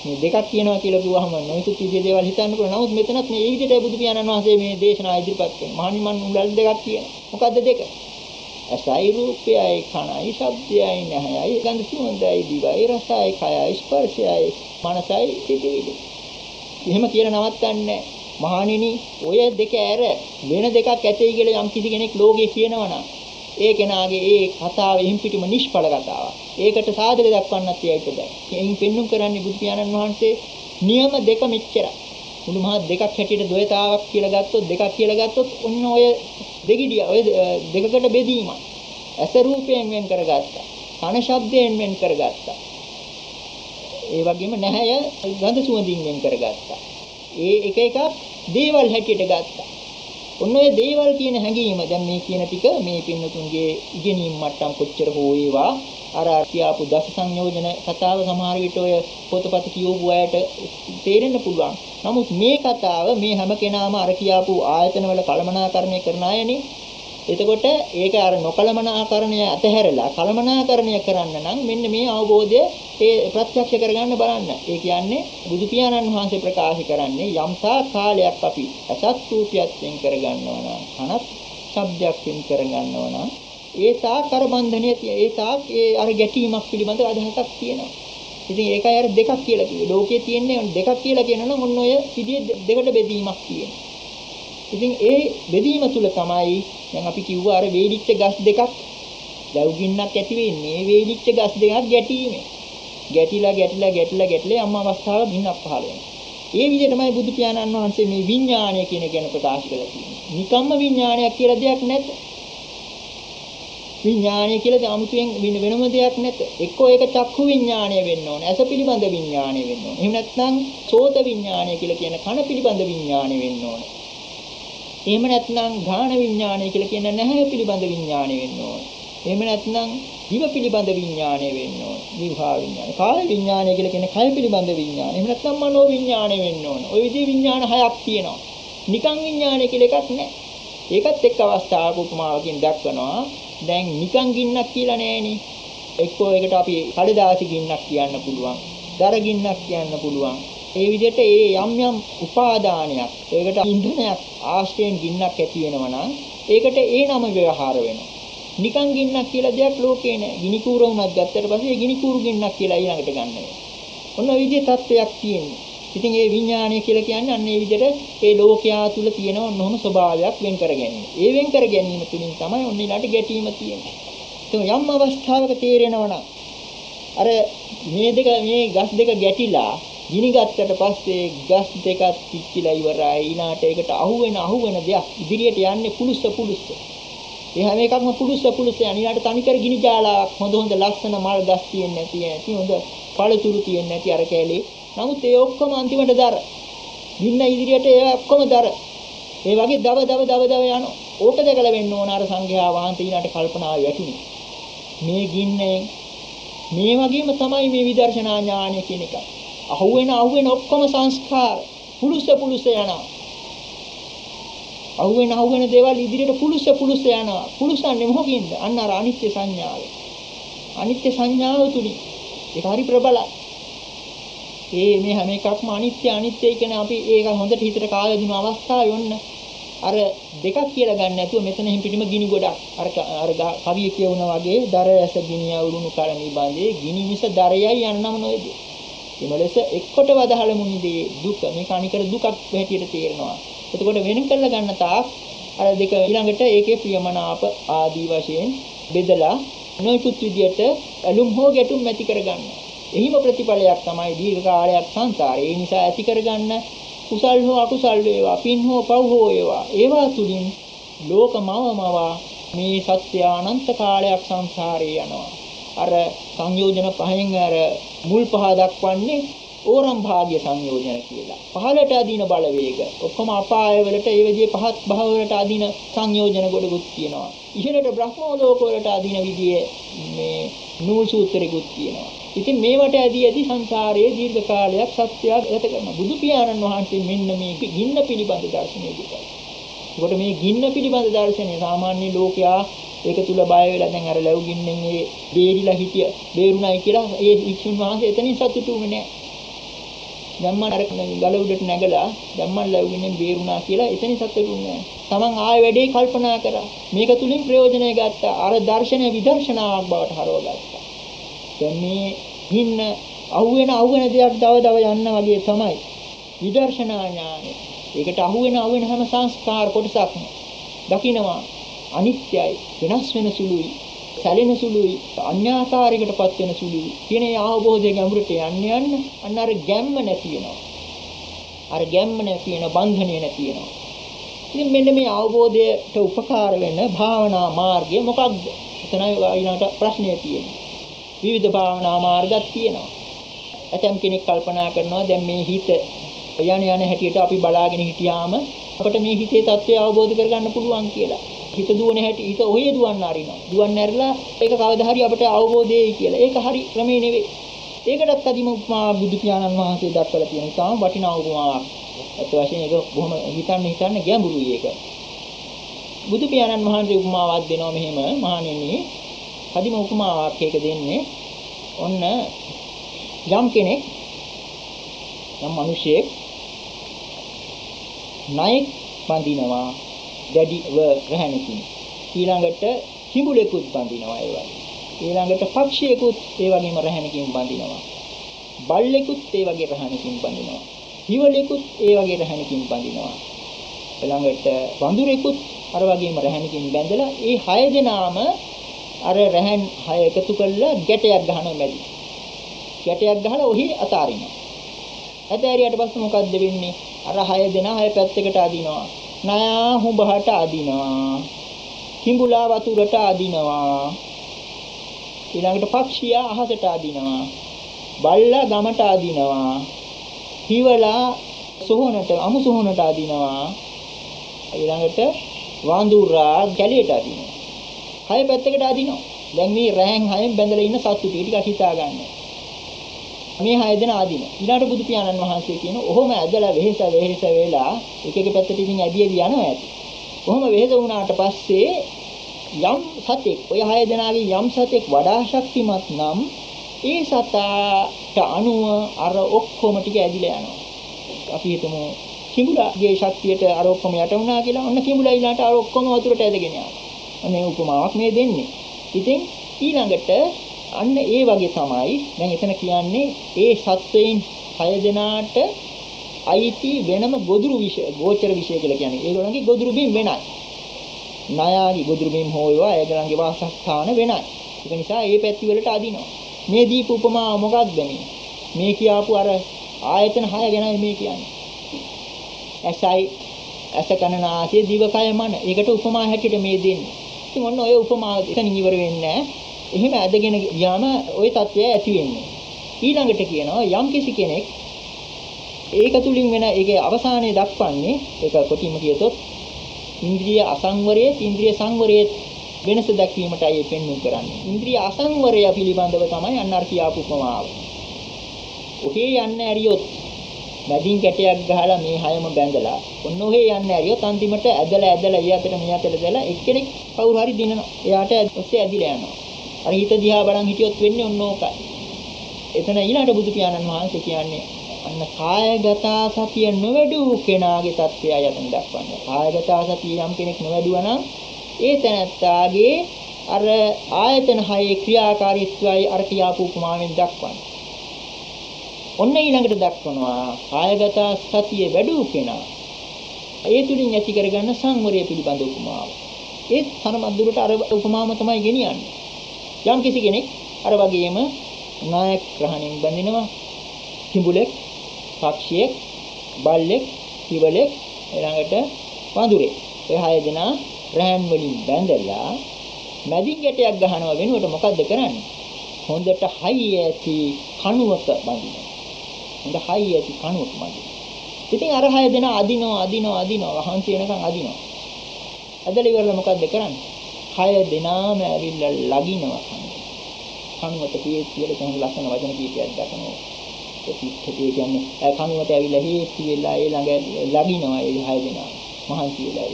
මේ දෙකක් කියනවා කියලා කිව්වහම නොයෙකුත් විදිහේ දේවල් හිතන්න පුළුවන්. නමුත් මෙතනත් මේ විදිහටයි බුදු පියාණන් වහන්සේ මේ දේශනා ඉදිරිපත් කරන්නේ. මානිනි මම නුඹලාට දෙකක් කියනවා. මොකද්ද දෙක? ඇසයි රූපයයි කනයි ශබ්දයයි නැහැයි ගන්ධ සුවඳයි දිවයි රසයි කයයි ස්පර්ශයයි මනසයි සිටිවිලි. එහෙම කියලා නවත්තන්නේ මහණෙනි ඔය දෙක ඇර වෙන දෙකක් ඇතේ කියලා යම් කිසි කෙනෙක් ලෝකේ කියනවනම් ඒ කෙනාගේ ඒ කතාව එහිම් පිටිම නිෂ්ඵල කතාවක්. ඒකට සාධක දක්වන්නත් එයිට බෑ. එයින් පෙන්눔 කරන්නේ බුදු පියාණන් වහන්සේ නියම දෙක මෙච්චරයි. මුළු මහත් දෙකක් හැටියට ද්වයතාවක් කියලා ගත්තොත් දෙකක් කියලා ගත්තොත් ඔන්න ඔය දෙගිඩිය ඔය දෙකකට බෙදීමක්. ඇස රූපයෙන් වෙන් කරගත්තා. කන ශබ්දයෙන් වෙන් කරගත්තා. ඒ වගේම නැහැය ගඳ සුවඳින් වෙන් කරගත්තා. ඒ එක එකක් දේවල් හැටියට ගත්තා. ඔන්න ඔය දේවල් කියන හැඟීම දැන් මේ කියන ටික මේ පින්නතුන්ගේ ඉගෙනීම් මට්ටම් කොච්චර හෝ ඒවා අර කියාපු දස සංයෝජන කතාව සමහර විට ඔය පොතපත කියවපු අයට තේරෙන්න පුළුවන්. නමුත් මේ කතාව මේ හැම කෙනාම අර කියාපු ආයතන වල කළමනාකරණය කරන අයනේ එතකොට ඒක අර නොකලමනාකරණය අතහැරලා කලමනාකරණය කරන්න නම් මෙන්න මේ අවබෝධය ඒ ප්‍රත්‍යක්ෂ කරගන්න බලන්න. ඒ කියන්නේ බුදු පියාණන් වහන්සේ ප්‍රකාශ කරන්නේ යම්තා කාලයක් අපි අසත් රූපයක් වෙන් කරගන්නවා නම් අනත් ශබ්දයක් වෙන් කරගන්නවා නම් ඒ තාක් අර බන්ධනයේ ඒ තාක් ඒ අර ගැටීමක් පිළිබඳ අදහසක් තියෙනවා. ඉතින් ඒකයි අර දෙකක් කියලා කිව්වේ. ලෝකයේ තියෙන්නේ දෙකක් කියලා කියනනම් ඔන්න ඔය විදිහේ දෙකට බෙදීමක් තියෙනවා. ඉතින් ඒ බෙදීම තුල තමයි දැන් අපි කිව්වා අර වේලිච්ච ගස් දෙකක් ලැබුගින්නක් ඇති වෙන්නේ. මේ වේලිච්ච ගස් දෙකක් ගැටීමේ. ගැටිලා ගැටිලා ගැටිලා ගැටිලා යම් අවස්ථාවක බින්නක් පහළ වෙනවා. ඒ විදිහටමයි බුදු පියාණන් වහන්සේ මේ විඥාණය කියන ගැන ප්‍රකාශ කළා කියන්නේ. නිකම්ම විඥානයක් කියලා දෙයක් නැත. විඥානය කියලා අමුතුවෙන් වෙන වෙනම දෙයක් නැත. එක්කෝ ඒක චක්කු විඥානය වෙන්න ඕනේ. ඇස පිළිබඳ විඥානය වෙන්න ඕනේ. එහෙම නැත්නම් සෝත විඥානය කියලා කියන කන පිළිබඳ විඥානය වෙන්න ඕනේ. එහෙම නැත්නම් ඝාන විඥානය කියලා කියන නැහැ පිළිබඳ විඥානය වෙන්න ඕනේ. එහෙම නැත්නම් දිව පිළිබඳ විඥානය වෙන්න ඕනේ. දිවහා විඥානය. කාය විඥානය කියලා කියන්නේ කය පිළිබඳ විඥානය. එහෙම නැත්නම් මනෝ විඥානය වෙන්න ඕනේ. ওই විදිහේ විඥාන හයක් තියෙනවා. නිකං විඥානය කියලා එකක් නැහැ. ඒකත් එක්ක අවස්ථාවක උපමාවකින් දක්වනවා. දැන් නිකං ගින්නක් කියලා නෑනේ. එක්කෝ ඒකට අපි කඩදාසි ගින්නක් කියන්න පුළුවන්. දර ගින්නක් කියන්න පුළුවන්. ඒ විදිහට ඒ යම් යම් උපාදානයක් ඒකට ඉන්ධනයක් ආශ්‍රයෙන් ගින්නක් ඇති වෙනවා නම් ඒකට ඒ නම ව්‍යවහාර වෙනවා. නිකන් ගින්නක් කියලා දෙයක් ලෝකේ නැහැ. ගිනි කූර වුණත් ගත්තට පස්සේ ගිනි කූරු ගින්නක් කියලා ඊළඟට ගන්නවා. ඔන්න ඔය විදිහේ තත්ත්වයක් තියෙනවා. ඉතින් ඒ විඥානය කියලා කියන්නේ අන්න ඒ විදිහට ඒ ලෝකයා තුල තියෙන ඔන්නෝම ස්වභාවයක් වෙන් කර ගැනීම. ඒ වෙන් කර ගැනීම තුලින් තමයි ඔන්න ඊළඟට ගැටීම තියෙන්නේ. ඉතින් යම් අවස්ථාවක තේරෙනවා අර මේ දෙක මේ ගස් දෙක ගැටිලා ගිනි ගත්තට පස්සේ ගස් දෙකක් පිච්චිලා ඉවරයි. ඊනාට ඒකට අහු වෙන අහු වෙන දෙයක් ඉදිරියට යන්නේ පුලුස්ස පුලුස්ස. ඒ හැම එකක්ම පුලුස්ස පුලුස්ස යනිනාට තනිකර ගිනි ජාලාවක් හොඳ හොඳ ලස්සන මල් ගස් තියෙන්නේ නැති ඇති හොඳ පළතුරු තියෙන්නේ නැති අර කැලේ නමුත් ඒ ඔක්කොම අන්තිමට දර. ගින්න ඉදිරියට ඒ ඔක්කොම දර. ඒ වගේ දව දව දව දව යනවා. ඕක දැකලා වෙන්න ඕන අර සංඝයා වහන්සේලාට කල්පනාව වැටුනේ. මේ ගින්නේ මේ වගේම තමයි මේ විදර්ශනා ඥානය කියන එක. අහුවෙන අහුවෙන ඔක්කොම සංස්කාර පුලුස්ස පුලුස්ස යනවා. අහුවෙන අහුවෙන දේවල් ඉදිරියට පුලුස්ස පුලුස්ස යනවා. පුලුසන්නේ මොකකින්ද? අන්න අර අනිත්‍ය සංඥාව. අනිත්‍ය සංඥාව තුලින් ඒක හරි ප්‍රබලයි. ඒ මේ හැම එකක්ම අනිත්‍ය අනිත්‍යයි කියන අපි ඒක හොඳට හිතට කාලා දුන අවස්ථාවේ ඔන්න අර දෙකක් කියලා ගන්න නැතුව මෙතන හිම් පිටිම ගිනි ගොඩක් අර අර කවිය කියවුනා වගේ දර ඇස ගිනි අවුරුණු කරණි බඳේ ගිනි මිස දරයයි යන්නම නොවේද එමලෙස එක්කොට වදහලමු නිදී දුක මේක අනිකර දුකක් හැටියට තේරෙනවා එතකොට වෙන කළ ගන්න තාක් අර දෙක ඊළඟට ඒකේ ප්‍රියමනාප ආදී වශයෙන් බෙදලා නොයෙකුත් විදියට ඇලුම් හෝ ගැටුම් ඇති කරගන්නවා එහිම ප්‍රතිඵලයක් තමයි දීර්ඝ කාලයක් සංසාරේ. ඒ නිසා ඇති කරගන්න කුසල් හෝ අකුසල් වේවා, පින් හෝ පව් හෝ වේවා. ඒවා තුලින් ලෝකමවමව මේ සත්‍ය අනන්ත කාලයක් සංසාරේ යනවා. අර සංයෝජන පහෙන් අර මුල් පහ දක්වන්නේ ඕරම් භාග්‍ය සංයෝජන කියලා. පහළට අදින බලවේග. ඔක්කොම අපාය වලට ඒ විදිහේ පහත් භව වලට අදින සංයෝජන ගොඩකුත් තියෙනවා. ඉහළට බ්‍රහ්මෝලෝක වලට අදින විදිහේ මේ නූල් සූත්‍රෙකුත් තියෙනවා. ඉතින් මේවට ඇදී ඇදී සංසාරයේ දීර්ඝ කාලයක් සත්‍යය ගත කරන බුදු පියාණන් වහන්සේ මෙන්න මේ ගින්න පිළිබඳ දර්ශනය දුකයි. ඒකට මේ ගින්න පිළිබඳ දර්ශනය සාමාන්‍ය ලෝකයා ඒක තුල බය වෙලා දැන් අර ලැබු ගින්නෙන් ඒ බේරිලා හිටිය බේරුණයි කියලා ඒ වික්ෂුන් වහන්සේ එතනින් සතුටු වෙන්නේ නැහැ. ධම්මන් අර ගල උඩට නැගලා ධම්මන් ලැබුගෙන් බේරුණා කියලා එතනින් සතුටු නෑ. Taman ආය වැඩේ කල්පනා කරා. මේක තුලින් ප්‍රයෝජනය ගත්තා. අර දර්ශනය විදර්ශනාවක් බවට හරවගත්තා. දැන් මේ හින්න අහුවෙන අහුවෙන දෙයක් දව දව යන්න වගේ තමයි විදර්ශනා ඥානය. ඒකට අහුවෙන අහුවෙන හැම සංස්කාර කොටසක්ම දකින්නවා අනිත්‍යයි වෙනස් වෙන සුළුයි සැලෙන සුළුයි අන්‍යාකාරයකටපත් වෙන සුළුයි කියන ඒ අවබෝධය ගැඹුරට යන්න යන්න අන්න අර ගැම්ම නැති වෙනවා අර ගැම්ම නැති වෙන බන්ධනය නැති වෙනවා ඉතින් මෙන්න මේ අවබෝධයට උපකාර වෙන භාවනා මාර්ගය මොකක්ද එතනයි ඊළඟට ප්‍රශ්නය තියෙන්නේ විවිධ භාවනා මාර්ගයක් තියෙනවා. ඇතම් කෙනෙක් කල්පනා කරනවා දැන් මේ හිත යන යන හැටියට අපි බලාගෙන හිටියාම අපිට මේ හිතේ தත්ත්වය අවබෝධ කරගන්න පුළුවන් කියලා. හිත දුවන හැටි හිත ඔහේ දුවන්න අරිනවා. දුවන්න ඇරලා ඒක කවදා හරි අපිට අවබෝධයයි කියලා. ඒක හරි ක්‍රමේ නෙවෙයි. ඒකටත් අදිම උපමා බුදු පියාණන් වහන්සේ දක්වලා තියෙන ඉතාම වටිනා උපමාවක්. අත් වශයෙන් ඒක බොහොම හිතන්න හිතන්න ගැඹුරුයි ඒක. බුදු පියාණන් වහන්සේ උපමාවක් දෙනවා මෙහෙම මහණෙනි කදිම උපමාවක් එක දෙන්නේ ඔන්න යම් කෙනෙක් යම් මිනිසෙක් නයික් බඳිනවා දැඩිව රැහැනකින් ඊළඟට කිඹුලෙකුත් බඳිනවා ඒ වගේ ඊළඟට පක්ෂියෙකුත් ඒ වගේම රැහැනකින් බඳිනවා බල්ලෙකුත් ඒ වගේ රැහැනකින් බඳිනවා හිවලෙකුත් ඒ වගේ රැහැනකින් බඳිනවා ඊළඟට වඳුරෙකුත් අර වගේම රැහැනකින් බැඳලා ඒ හය දෙනාම අර රැහන් හය එකතු කරලා ගැටයක් ගහනවා මැදි. ගැටයක් ගහලා ඔහි අතාරිනවා. අතාරියට පස්සේ මොකද්ද වෙන්නේ? අර හය දෙනා හය පැත්තකට අදිනවා. නයා හුඹහට අදිනවා. කිඹුලා වතුරට අදිනවා. ඊළඟට පක්ෂියා අහසට අදිනවා. බල්ලා ගමට අදිනවා. හිවලා සොහොනට අමු සොහොනට අදිනවා. ඊළඟට වඳුරා ගැලියට අදිනවා. හය පැත්තකට අදිනවා. දැන් මේ රෑන් හයෙන් බැඳලා ඉන්න සත්තු ටික ටිකක් හිතා ගන්න. මේ හය දෙනා අදිනවා. ඊළාට බුදු පියාණන් වහන්සේ කියන ඔහොම ඇදලා වෙහෙස වෙහෙස වෙලා එක එක පැත්තට ඉතින් ඇදි ඇදි යනවා ඇති. කොහොම වෙහෙස වුණාට පස්සේ යම් සතෙක් ඔය හය දෙනාගේ යම් සතෙක් වඩා ශක්තිමත් නම් ඒ සතාට අනුව අර ඔක්කොම ටික ඇදිලා යනවා. අපි හිතමු කිඹුලාගේ ශක්තියට අර ඔක්කොම යට වුණා කියලා. ඔන්න කිඹුලා ඊළාට අර ඔක්කොම වතුරට ඇදගෙන යනවා. මේ උපමාවක් මේ දෙන්නේ. ඉතින් ඊළඟට අන්න ඒ වගේ තමයි දැන් එතන කියන්නේ ඒ සත්වයන් හය දෙනාට අයිති වෙනම ගොදුරු විෂය ගෝචර විෂය කියලා කියන්නේ. ඒගොල්ලන්ගේ ගොදුරු බිම් වෙනයි. ණයාගේ ගොදුරු බිම් හොයවා ඒගොල්ලන්ගේ වාසස්ථාන වෙනයි. ඒක නිසා ඒ පැති වලට අදිනවා. මේ දීප උපමාව මොකක්ද මේ? මේ කියාපු අර ආයතන 6 ගැනයි මේ කියන්නේ. ඇසයි ඇස කන නාසය දිවකය මන. ඒකට උපමා හැටියට මේ දෙන්නේ. ඉතින් ඔන්න ඔය උපමාව එතනින් ඉවර වෙන්නේ එහෙම ඇදගෙන ගියාම ওই తත්වය ඇති වෙන්නේ. ඊළඟට කියනවා යම්කිසි කෙනෙක් ඒක තුලින් වෙන ඒකේ අවසානය දක්වන්නේ ඒක කොටිම කියතොත් ඉන්ද්‍රිය අසංවරයේ ඉන්ද්‍රිය සංවරයේ වෙනස දක්වීමටයි මේ පෙන්වු කරන්නේ. ඉන්ද්‍රිය අසංවරය පිළිබඳව තමයි අන්න අර කියාපු උපමාව. ඔහේ යන්න ඇරියොත් මැදින් කැටයක් ගහලා මේ හැම බැඳලා ඔන්න ඔහේ යන්න ඇරියොත් අන්තිමට ඇදලා ඇදලා ඊ අතට මෙ අතට දැලා එක්කෙනෙක් කවුරු හරි දිනනවා. එයාට ඔස්සේ ඇදිලා යනවා. අර හිත දිහා බලන් හිටියොත් වෙන්නේ ඔන්න ඕකයි. එතන ඊළඟ බුදු පියාණන් වහන්සේ කියන්නේ අන්න කායගත සතිය නොවැඩු කෙනාගේ தත්ත්වය යතන දක්වන්නේ. කායගත සතිය යම් කෙනෙක් නොවැඩුවා නම් ඒ තැනත්තාගේ අර ආයතන හයේ ක්‍රියාකාරීත්වයයි අර කියාපු උපමාවෙන් දක්වන්නේ. ඔන්න ඊළඟට දක්වනවා කායගත සතිය වැඩි කෙනා. ඒ තුලින් ඇති කරගන්න සංවරය පිළිබඳ උපමාව. ඒ තරමද්දුරට අර උපමාවම තමයි ගෙනියන්නේ. යම් කිසි කෙනෙක් අර වගේම නායක ග්‍රහණයෙන් බඳිනවා කිඹුලෙක්, පක්ෂියෙක්, බල්ලෙක්, කිවලෙක් ඊළඟට වඳුරේ. ඒ හය දෙනා රෑන් වලින් බැඳලා මැදින් ගැටයක් ගහනවා වෙනුවට මොකද්ද කරන්නේ? හොඳට හයිය ඇති කණුවක බඳිනවා. හොඳ හයි ඇති කණුවක් මදි. ඉතින් අර හය දෙනා අදිනවා අදිනවා අදිනවා වහන්සි වෙනකන් අදිනවා. ඇදලා ඉවරලා මොකද්ද කරන්නේ? හය දෙනාම ඇවිල්ලා ලගිනවා. කණුවට පියේ කියලා තැන් ලස්සන වචන කීපයක් දක්වනවා. ඒ පිටේ කියන්නේ කණුවට ඇවිල්ලා හේතු වෙලා ඒ ළඟ ලගිනවා ඒ හය දෙනා. මහන්සි වෙලා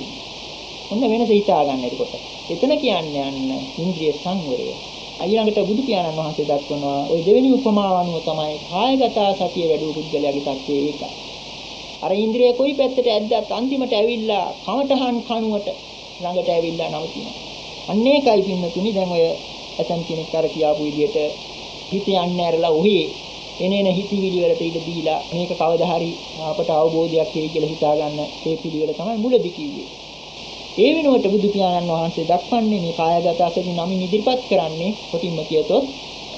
ඔන්න වෙනස හිතා ගන්න එතකොට. එතන කියන්නේ යන්න ඉන්ද්‍රිය සංවරය. ඊළඟට බුදු පියාණන් වහන්සේ දක්වනවා ওই දෙවෙනි උපමාව අනුව තමයි කායගත සතිය වැඩි පුද්ගලයාගේ தත්ත්වය ඒකයි අර ඉන්ද්‍රිය කොයි පැත්තට ඇද්දත් අන්තිමට ඇවිල්ලා කමටහන් කණුවට ළඟට ඇවිල්ලා නවතිනවා. අන්න ඒකයි පින්නතුනි දැන් ඔය ඇතන් කෙනෙක් අර කියාපු විදිහට හිත යන්නේ ඇරලා ඔහි එනේන හිතවිලි වලට ඉඳ දීලා මේක කවදා හරි අපට අවබෝධයක් වෙයි කියලා හිතා ගන්න ඒ පිළිවෙල තමයි මුලදී කිව්වේ. ඒ වෙනුවට බුදු පියාණන් වහන්සේ දක්වන්නේ මේ කායගත අසති නමින් ඉදිරිපත් කරන්නේ කොටින්ම කියතොත්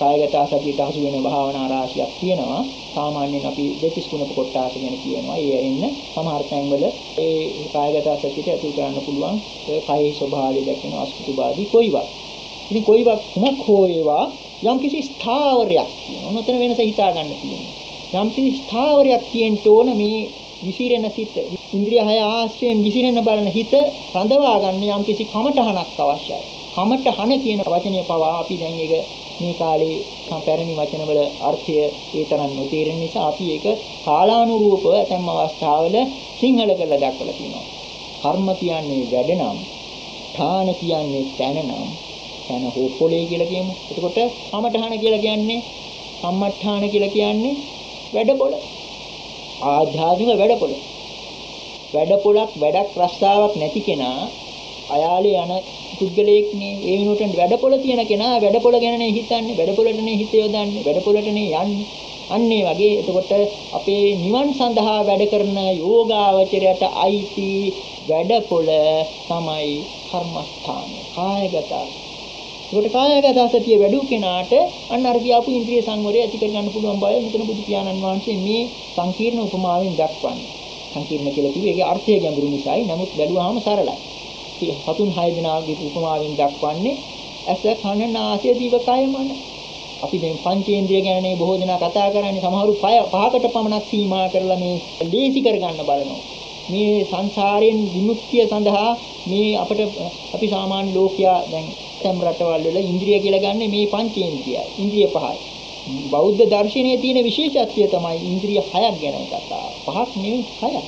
කායගත අසතියට හසු වෙන භාවනා රාශියක් තියෙනවා. සාමාන්‍යයෙන් අපි දෙතිස් කුණප කොටස ගැන කියනවා. ඒ ඇරෙන්න සමහර තැන්වල ඒ කායගත අසතියට ඇතුල් කරන්න පුළුවන් කයේ ස්වභාවය දැක්වෙන අස්කුතුබාදී කොයිවත්. ඉතින් කොයිවත් කුමක් හෝ ඒවා යම්කිසි ස්ථාවරයක් තියෙනවා. මොනතර වෙනස හිතා ගන්න තියෙනවා. යම්කිසි ස්ථාවරයක් තියෙන්න ඕන මේ විසිරෙන සිත ඉන්ද්‍රිය හය ආශ්‍රයෙන් විසිරෙන බලන හිත රඳවා ගන්න යම්කිසි කමඨහනක් අවශ්‍යයි. කමඨහන කියන වචනය පවා අපි දැන් ඒක මේ කාලේ පැරණි වචනවල අර්ථය ඒ තරම් නොතේරෙන නිසා අපි ඒක කාලානුරූපව ඇතැම් අවස්ථාවල සිංහල කරලා දක්වලා තියෙනවා. කර්ම කියන්නේ වැඩ නම්, ඨාන කියන්නේ තැන නම්, තැන හෝ පොලේ කියලා කියමු. එතකොට කමඨහන කියලා කියන්නේ සම්මඨාන කියලා කියන්නේ වැඩපොළ. ආධ්‍යාත්මික වැඩපොළ. වැඩපොළක් වැඩක් රස්සාවක් නැති කෙනා අයාලේ යන පුද්ගලයෙක්නේ ඒ වෙනුවට වැඩපොළ තියෙන කෙනා වැඩපොළ ගැනනේ හිතන්නේ වැඩපොළටනේ හිත යොදන්නේ වැඩපොළටනේ යන්නේ අන්න ඒ වගේ එතකොට අපේ නිවන් සඳහා වැඩ කරන යෝගාවචරයට අයිති වැඩපොළ තමයි කර්මස්ථානය කායගත ඒකට කායගත සතිය වැඩි කෙනාට අන්න අර කියාපු ඉන්ද්‍රිය සංවරය ඇති කර ගන්න පුළුවන් බව මෙතන බුදු පියාණන් වහන්සේ මේ සංකීර්ණ උපමාවෙන් දක්වන්නේ. සංකීර්ණ කියලා කිව්වේ ඒකේ අර්ථය ගැඹුරු නිසායි. නමුත් බැලුවාම සරලයි. සතුන් හය දෙනාගේ උපමාවෙන් දක්වන්නේ ඇස කන නාසය දිව කය මන. අපි දැන් පංචේන්ද්‍රිය ගැනනේ බොහෝ දෙනා කතා කරන්නේ සමහරු පහකට පමණක් සීමා කරලා මේ ලේසි කරගන්න බලනවා. මේ සංසාරයෙන් විමුක්තිය සඳහා මේ අපිට අපි සාමාන්‍ය ලෝකයා දැන් ඇතැම් රටවල් වල ඉන්ද්‍රිය කියලා ගන්න මේ පංචේන්ද්‍රියයි. ඉන්ද්‍රිය පහයි. බෞද්ධ දර්ශනයේ තියෙන විශේෂත්වය තමයි ඉන්ද්‍රිය හයක් ගැන කතා. පහක් නෙවෙයි හයක්.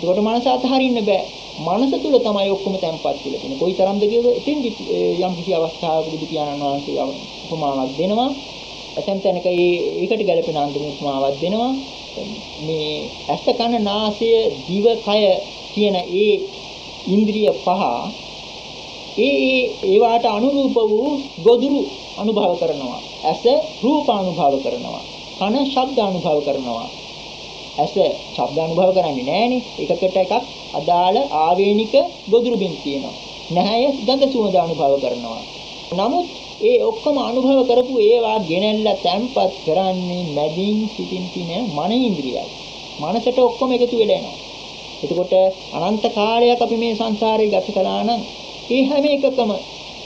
ඒකට මනස අතහරින්න බෑ. මනස තුල තමයි ඔක්කොම තැම්පත් වෙලා තියෙන්නේ. කොයි තරම්ද කියලා එතෙන්දි යම් කිසි අවස්ථාවක බුදු පියාණන් වහන්සේ උපමාවක් දෙනවා. ඇතැම් තැනක ඒකට ගැලපෙන අන්තිම උපමාවක් දෙනවා. මේ ඇස කන නාසය දිව කය කියන ඒ ඉන්ද්‍රිය පහ ඒ ඒවාට අනුරූප වූ ගොදුරු අනුභව කරනවා. ඇස රූප අනුභව කරනවා. කන ශබ්ද අනුභව කරනවා. ඇස ශබ්ද අනුභව කරන්නේ නැහනේ. එකකට එකක් අදාළ ආවේනික ගොදුරු බිම් තියෙනවා. නැහැය ගඳ සුවඳ අනුභව කරනවා. නමුත් ඒ ඔක්කොම අනුභව කරපු ඒවා ගෙනල්ලා තැම්පත් කරන්නේ මැදින් සිටින් තියෙන මන ඉන්ද්‍රියයි. මනසට ඔක්කොම එකතු වෙලා එනවා. එතකොට අනන්ත කාලයක් අපි මේ සංසාරේ ගත කළා නම් ඒ හැම එකකම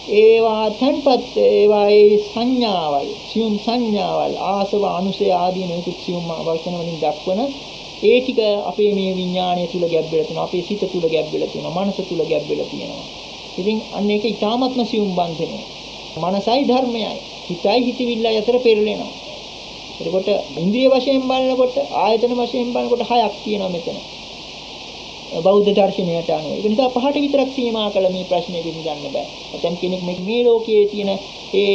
ඒවා තන්පත් ඒවායේ සංඥාවල් සියුම් සංඥාවල් ආසව අනුසය ආදී නොයෙකුත් සියුම් වචන වලින් දක්වන ඒ ටික අපේ මේ විඥාණය තුල ගැබ්බෙලා තියෙනවා. අපේ සිත තුල ගැබ්බෙලා තියෙනවා. මනස තුල ගැබ්බෙලා තියෙනවා. ඉතින් අන්න ඒක ඊටාත්ම සියුම් බන්ධනය. මනසයි ධර්මයයි. හිතයි හිතවිල්ලයි අතර පෙරලෙනවා. එතකොට ඉන්ද්‍රිය වශයෙන් බලනකොට ආයතන වශයෙන් බලනකොට හයක් තියෙනවා මෙතන. බෞද්ධ දර්ශනයට අනුව. ඒක නිසා පහට විතරක් සීමා කළ මේ ප්‍රශ්නේ විසඳන්න බෑ. ඇතම් කෙනෙක් මේ ලෝකයේ තියෙන ඒ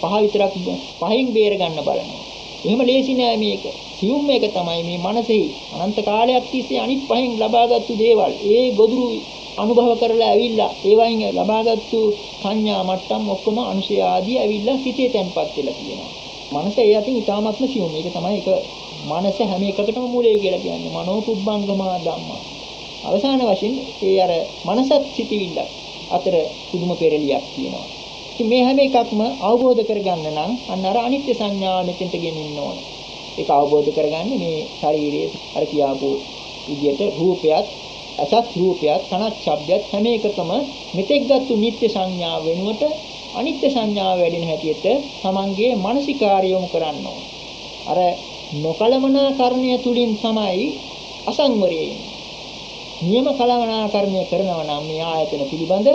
පහ විතරක් පහෙන් බේර ගන්න බලනවා. එහෙම ලේසි නෑ මේක. සියුම් මේක තමයි මේ මනසෙහි අනන්ත කාලයක් තිස්සේ අනිත් පහෙන් ලබාගත්තු දේවල්. ඒ ගොදුරු අනුභව කරලා ඇවිල්ලා ඒ වයින් ලබාගත්තු සංඥා මට්ටම් ඔක්කොම අනුශය ආදී ඇවිල්ලා හිතේ තැන්පත් වෙලා තියෙනවා. මනස ඒ අතින් ඊටාත්ම සියුම්. මේක තමයි ඒක මනස හැම එකකටම මූලය කියලා කියන්නේ. මනෝ පුබ්බංගමා ධම්මා. අවසාන වශයෙන් ඒ අර මනසත් සිටිවිල්ල අතර පුදුම පෙරලියක් තියෙනවා. ඉතින් මේ හැම එකක්ම අවබෝධ කරගන්න නම් අන්න අර අනිත්‍ය සංඥාව මෙතෙන්ට ගෙනින්න ඕනේ. ඒක අවබෝධ කරගන්නේ මේ ශරීරයේ අර කියාපු විදියට රූපයත් අසත් රූපයත් කනත් ශබ්දයත් හැම එකකම මෙතෙක්ගත්තු නිත්‍ය සංඥාව වෙනුවට අනිත්‍ය සංඥාව වැඩෙන හැටියට තමන්ගේ මානසිකාර්ය යොමු කරන්න අර නොකලමනා කර්ණය තුලින් තමයි අසංවරයේ නියම කලමනාකරණය කරනවා නම් මේ ආයතන පිළිබඳ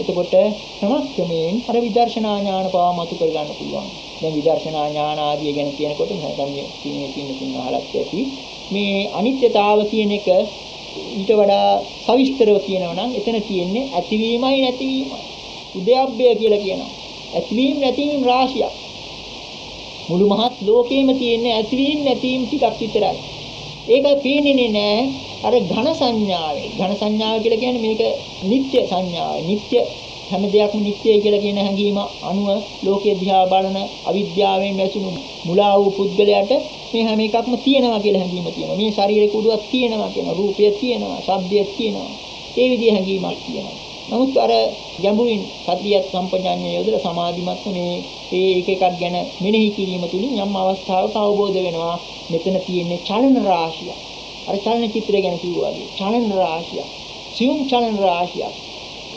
එතකොට ක්‍රමක්‍රමයෙන් අර විදර්ශනා ඥාන පවා මතු කර ගන්න පුළුවන්. දැන් විදර්ශනා ඥාන ආදිය ගැන කියනකොට නැත්නම් මේ තියෙන තියෙන තුන අහලක් ඇති. මේ අනිත්‍යතාව කියන එක ඊට වඩා සවිස්තරව කියනවා නම් එතන තියෙන්නේ ඇතිවීමයි නැතිවීමයි. උදයබ්බය කියලා කියනවා. ඇතිවීම නැතිවීම රාශියක්. මුළු මහත් ලෝකෙම තියෙන්නේ ඇතිවීම නැතිවීම ටිකක් විතරයි. ඒක පේන්නේ නැහැ අර ඝන සංඥාවේ. ඝන සංඥාව කියලා කියන්නේ මේක නිත්‍ය සංඥාව. නිත්‍ය හැම දෙයක්ම නිත්‍යයි කියලා කියන හැඟීම අනුව ලෝකයේ දිහා බලන අවිද්‍යාවෙන් වැසුණු මුලා වූ පුද්ගලයාට මේ හැම එකක්ම තියෙනවා කියලා හැඟීම තියෙනවා. මේ ශරීරේ කුඩුවක් තියෙනවා කියන රූපය තියෙනවා, ශබ්දය තියෙනවා. ඒ විදිහ හැඟීමක් තියෙනවා. නමුත් අර ගැඹුරින් සතියත් සම්පජාඤ්ඤය යොදලා සමාධිමත් මේ ඒ එක එකක් ගැන මෙනෙහි කිරීම තුලින් යම් අවස්ථාවක අවබෝධ වෙනවා මෙතන තියෙන්නේ චලන රාශියක්. අර චලන චිත්‍රය ගැන කිව්වා වගේ චලන රාශියක්. සියුම් චලන රාශියක්.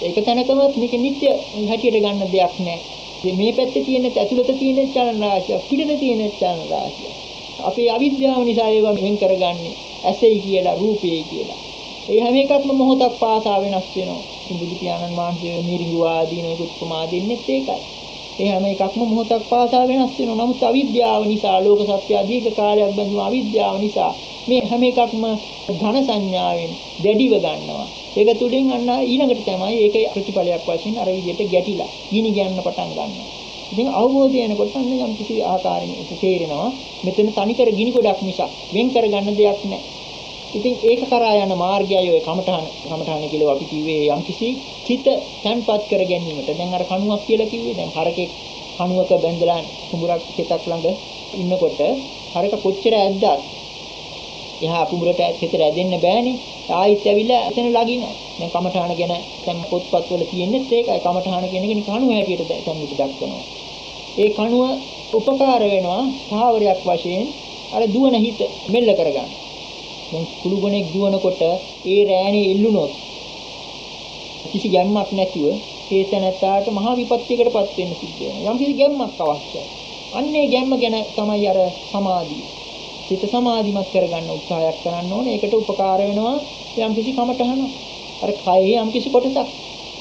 ඒක තැනකමත් මේක නිත්‍ය හැටියට ගන්න දෙයක් නෑ. මේ පැත්තේ තියෙන ඇතුළත තියෙන චලන රාශියක් පිටත තියෙන චලන රාශියක්. අපේ අවිද්‍යාව නිසා ඒවා මෙහෙන් කරගන්නේ ඇසෙයි කියලා රූපේ කියලා. ඒ හැම එකක්ම මොහොතක් පාසා වෙනස් වෙනවා. බුදු පියාණන් වහන්සේ මිරිඟු ආදීන උපමා දෙන්නෙත් ඒකයි. ඒ හැම එකක්ම මොහොතක් පාසා වෙනස් වෙනවා. නමුත් අවිද්‍යාව නිසා ලෝක සත්‍ය දීර්ඝ කාලයක් බැඳුණු අවිද්‍යාව නිසා මේ හැම එකක්ම ධන සංඥාවෙන් දැඩිව ගන්නවා. ඒක තුලින් අන්න ඊළඟට තමයි ඒක ප්‍රතිඵලයක් වශයෙන් අර විදිහට ගැටිලා ගිනි ගන්න පටන් ගන්නවා. ඉතින් අවබෝධය එනකොට අන්න යම් කිසි ආකාරයකින් තේරෙනවා මෙතන තනිකර ගිනි ගොඩක් මිසක් වෙන් කරගන්න දෙයක් නැහැ. ඉතින් ඒක කරා යන මාර්ගයයි ඔය කමඨහන කමඨහන කියලා අපි කිව්වේ යම් කිසි චිත තන්පත් කර ගැනීමට. දැන් අර කණුවක් කියලා කිව්වේ දැන් හරකෙක් කණුවක බැඳලා කුඹුරක් කෙතක් ළඟ ඉන්නකොට හරක කොච්චර ඇද්දත් එහා කුඹුරට හිතට ඇදෙන්න බෑනේ. ආයිත් ඇවිල්ලා එතන ලගිනවා. දැන් කමඨහන ගැන දැන් පොත්පත් වල තියෙන්නේ ඒකයි. කමඨහන කියන එක කණුව හැටියට දැන් මෙතන දක්වනවා. ඒ කණුව උපකාර වෙනවා ස්ථාවරයක් වශයෙන් අර දුවන හිත මෙල්ල කරගන්න. දැන් කුළුගුණෙක් දුවනකොට ඒ රෑනේ එල්ලුනොත් කිසි ගැම්මක් නැතිව ඒ තැනත්තාට මහා විපත්තියකටපත් වෙන්න සිද්ධ වෙනවා. යම් කිසි ගැම්මක් අවශ්‍යයි. අන්නේ ගැම්ම ගැන තමයි අර සමාධිය. සිත සමාධිමත් කරගන්න උත්සාහයක් කරන්න ඕනේ. ඒකට උපකාර වෙනවා යම් කිසි කමටහන. අර කයෙහි යම් කිසි කොටසක්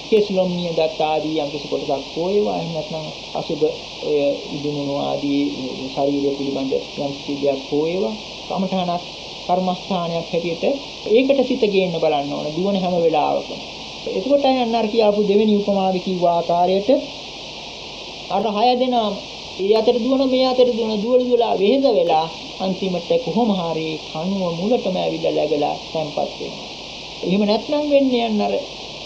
කෙස්ලොම් නියදත් ආදී යම් කිසි කොටසක් පොයවා එහෙම නැත්නම් අසුබ ඔය ඉදුමුණු ආදී ශරීරය පිළිබඳ යම් කිසි දෙයක් පොයවා කමඨහනක් කර්මස්ථානයක් හැටියට ඒකට සිත ගේන්න බලන්න ඕන දුවන හැම වෙලාවකම. එතකොට අයන්න අර කියාපු දෙවෙනි උපමාවේ කිව්ව ආකාරයට අර හය දෙනා ඒ අතර දුවන මේ අතර දුවන දුවල දුවලා වෙහෙස වෙලා අන්තිමට කොහොම හරි කණුව මුලටම ඇවිල්ලා läගලා තැම්පත් වෙනවා. එහෙම නැත්නම් වෙන්නේ යන්න අර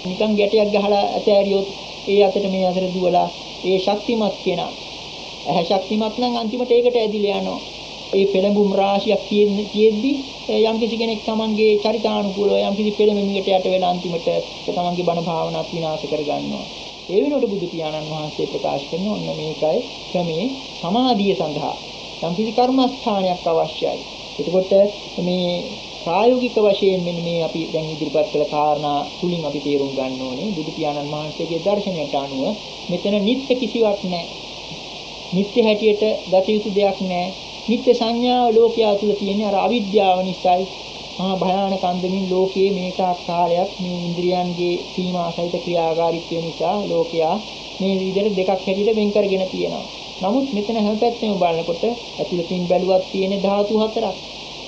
නිකන් ගැටයක් ගහලා ඇතෑරියොත් ඒ අතට මේ අතට දුවලා ඒ ශක්තිමත් කෙනා ඇහැ ශක්තිමත් නම් අන්තිමට ඒකට ඇදිලා යනවා. ඒ පෙළඹුම් රාශියක් තියෙද්දි යම් කිසි කෙනෙක් තමන්ගේ චරිතානුකූලව යම් කිසි පෙළඹෙමිකට යට වෙලා අන්තිමට තමන්ගේ බණ භාවනාත් විනාශ කර ගන්නවා. ඒ වෙනුවට බුදු පියාණන් වහන්සේ ප්‍රකාශ කරන ඔන්න මේකයි ක්‍රමේ සමාධිය සඳහා යම් කිසි කර්මස්ථානයක් අවශ්‍යයි. එතකොට මේ ප්‍රායෝගික වශයෙන් මෙන්න මේ අපි දැන් ඉදිරිපත් කළ කාරණා තුලින් අපි තේරුම් ගන්න ඕනේ බුදු පියාණන් වහන්සේගේ දර්ශනයට අනුව මෙතන නිත්‍ය කිසිවක් නැහැ. නිත්‍ය හැටියට ගත යුතු දෙයක් නැහැ. නිත්‍ය සංඥාව ලෝකයා තුල තියෙන අර අවිද්‍යාව නිසායි මහා භයානක අන්දමින් ලෝකයේ මේක කාලයක් මේ ඉන්ද්‍රියන්ගේ සීමා සහිත ක්‍රියාකාරීත්වය නිසා ලෝකයා මේ විදිහට දෙකක් හැටියට වෙන් කරගෙන තියෙනවා. නමුත් මෙතන හැම පැත්තෙම බලනකොට ඇතුළතින් බැලුවත් තියෙන ධාතු හතරක්.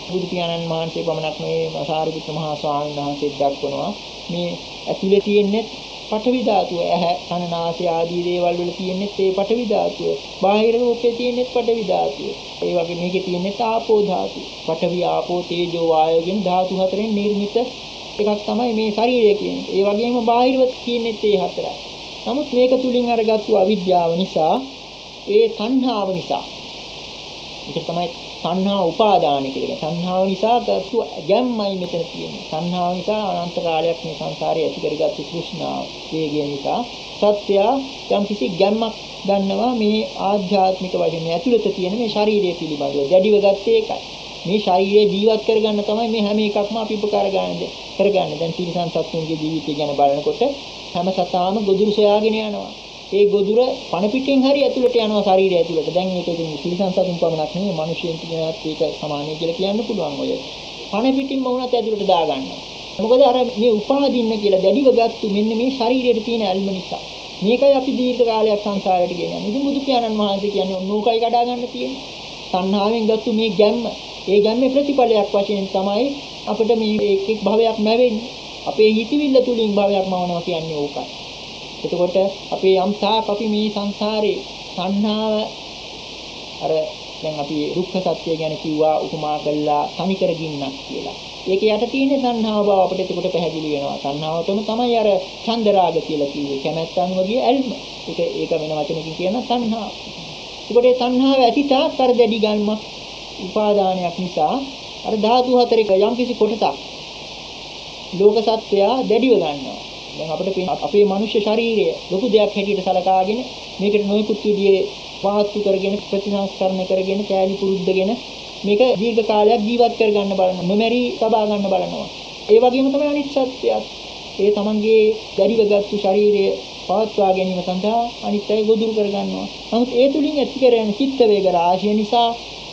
බුදු පියාණන් වහන්සේ පමණක් නෙවෙයි සාරිපුත්ත මහා ස්වාමීන් වහන්සේ දක්වනවා මේ ඇතුලේ තියෙන්නේ පඨවි ධාතුව ඇහැ කන නාසය ආදී දේවල් වල තියෙන්නේ ඒ පඨවි ධාතුව. බාහිර රූපේ තියෙන්නේ පඨවි ධාතුව. ඒ වගේ මේකේ තියෙන්නේ ආපෝ ධාතුව. පඨවි ආපෝ තේජෝ වායෝ කියන ධාතු හතරෙන් නිර්මිත එකක් තමයි මේ ශරීරය කියන්නේ. ඒ වගේම බාහිරව තියෙන්නේ ඒ හතරයි. නමුත් මේක තුලින් අරගත්තු අවිද්‍යාව නිසා ඒ තණ්හාව නිසා ඒක තමයි තණ්හා උපාදාන කියලා. තණ්හාව නිසා ගත්තු ගැම්මයි මෙතන තියෙන්නේ. තණ්හාව නිසා අනන්ත කාලයක් මේ සංසාරේ ඇති කරගත්තු තෘෂ්ණාව, වේගය නිසා සත්‍ය යම් කිසි ගැම්මක් ගන්නවා මේ ආධ්‍යාත්මික වශයෙන් ඇතුළත තියෙන මේ ශාරීරිය පිළිබඳව. දැඩිව ගත්තේ ඒකයි. මේ ශරීරය ජීවත් කරගන්න තමයි මේ හැම එකක්ම අපි උපකාර ගන්නද කරගන්නේ. දැන් තිරිසන් සත්තුන්ගේ ජීවිතය ගැන බලනකොට හැම සතාම ගොදුරු සොයාගෙන යනවා. ඒ ගොදුර පණ පිටින් හරි ඇතුළට යනවා ශරීරය ඇතුළට. දැන් මේක ඉතින් තිරිසන් සතුන් පමණක් නෙමෙයි මිනිස්සුන් කියනත් ඒක සමානයි කියලා කියන්න පුළුවන් ඔය. පණ පිටින්ම වුණත් ඇතුළට දා ගන්නවා. මොකද අර මේ උපාදින්න කියලා දැඩිව ගත්තු මෙන්න මේ ශරීරයට තියෙන ඇල්ම නිසා. මේකයි අපි දීර්ඝ කාලයක් සංසාරයට ගෙනියන්නේ. ඉතින් බුදු පියාණන් වහන්සේ කියන්නේ ඕකයි කඩා ගන්න තියෙන්නේ. තණ්හාවෙන් ගත්තු මේ ගැම්ම, ඒ ගැම්මේ ප්‍රතිඵලයක් වශයෙන් තමයි අපිට මේ එක් එක් භවයක් ලැබෙන්නේ. අපේ හිතවිල්ල තුලින් භවයක් මවනවා කියන්නේ ඕකයි. එතකොට අපේ යම් තාක් අපි මේ සංසාරේ තණ්හාව අර දැන් අපි රුක්ඛ සත්‍ය ගැන කිව්වා උපමා කළා තනිකර ගින්නක් කියලා. ඒක යට තියෙන තණ්හාව බව අපිට එතකොට පැහැදිලි වෙනවා. තණ්හාවටම තමයි අර චන්දරාග කියලා කිව්වේ. කැමැත්ත අනුව ගිය ඇල්ම. ඒක ඒක වෙන වචනකින් කියන තණ්හාව. එතකොට ඒ තණ්හාව ඇති තාක් අර දැඩි ගල්මක් උපාදානයක් නිසා අර ධාතු හතරක යම්කිසි කොටසක් ලෝක සත්‍යය දැඩිව ගන්නවා. දැන් අපිට අපේ මනුෂ්‍ය ශරීරය ලොකු දෙයක් හැටියට සලකාගෙන මේකට නොයෙකුත් විදිහේ වාස්තු කරගෙන ප්‍රතිසංස්කරණය කරගෙන කෑලි පුරුද්දගෙන මේක දීර්ඝ කාලයක් ජීවත් කරගන්න බලන නොමැරි සබා ගන්න බලනවා. ඒ වගේම තමයි අනිත් සත්‍යයත්. ඒ තමන්ගේ දැඩිවගත්තු ශරීරය පවත්වා ගැනීම සඳහා අනිත් අය ගොදුරු කරගන්නවා. නමුත් ඒ තුලින් ඇති කරන චිත්ත වේග රාශිය නිසා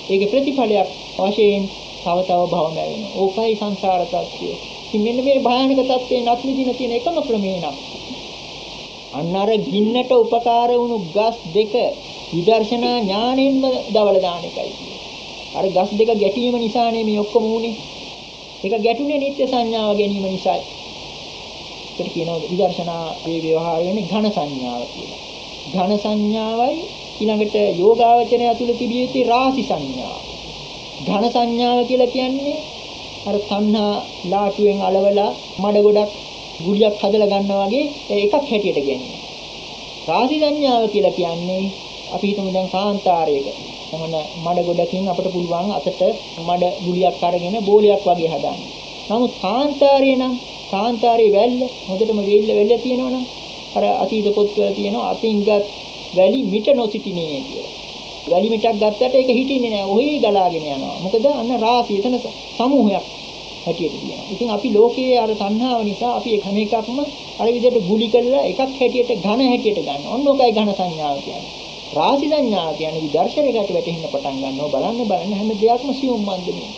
ඒකේ ප්‍රතිඵලයක් වශයෙන් තව තව භව ලැබෙනවා. ඕකයි සංසාර තත්ත්වය. ඉතින් මෙන්න මේ භයානක තත්ත්වේ නත් මිදින තියෙන එකම ක්‍රමේ නම් අන්න අර ගින්නට උපකාර වුණු ගස් දෙක විදර්ශනා ඥාණයෙන්ම දවල දාන එකයි. අර ගස් දෙක ගැටීම නිසානේ මේ ඔක්කොම උනේ. ඒක ගැටුනේ නිත්‍ය සංඥාව ගැනීම නිසායි. ඒකට කියනවා විදර්ශනා මේ ව්‍යවහාර වෙන්නේ ඝන සංඥාව කියලා. ඝන සංඥාවයි ඊළඟට යෝගාවචරය ඇතුළේ තිබිය යුතු රාශි සංඥාව. ඝන සංඥාව කියලා කියන්නේ අර තණ්හා ලාටුවෙන් අලවලා මඩ ගොඩක් ගුලියක් හදලා ගන්නවා වගේ එකක් හැටියට ගන්නේ. රාශි සංඥාව කියලා කියන්නේ අපි හිතමු දැන් කාන්තාරයක එමන මඩ ගොඩකින් අපිට පුළුවන් අතට මඩ ගුලියක් අරගෙන බෝලයක් වගේ හදාන්න. නමුත් කාන්තාරයේ නම් කාන්තාරයේ වැල්ල හොඳටම වෙල්ල වෙල්ල තියෙනවනම් අර අතීත පොත්වල තියෙනවා අතින්ගත් වැලි මිට නොසිටිනේ කියලා. වැලි මිටක් ගත්තට ඒක හිටින්නේ නැහැ. ඔහේ ගලාගෙන යනවා. මොකද අන්න රාශිය එතන සමූහයක් හැටියට තියෙනවා. ඉතින් අපි ලෝකයේ අර තණ්හාව නිසා අපි එක එකක්ම අර විදිහට ගුලි කරලා එකක් හැටියට ඝන හැටියට ගන්න. ඔන්න ඔකයි ඝන සංඥාව කියන්නේ. රාශි සංඥාව කියන්නේ විදර්ශනයකට වැටෙන්න පටන් ගන්නවා. බලන්න බලන්න හැම දෙයක්ම සියුම් මන්දනේ.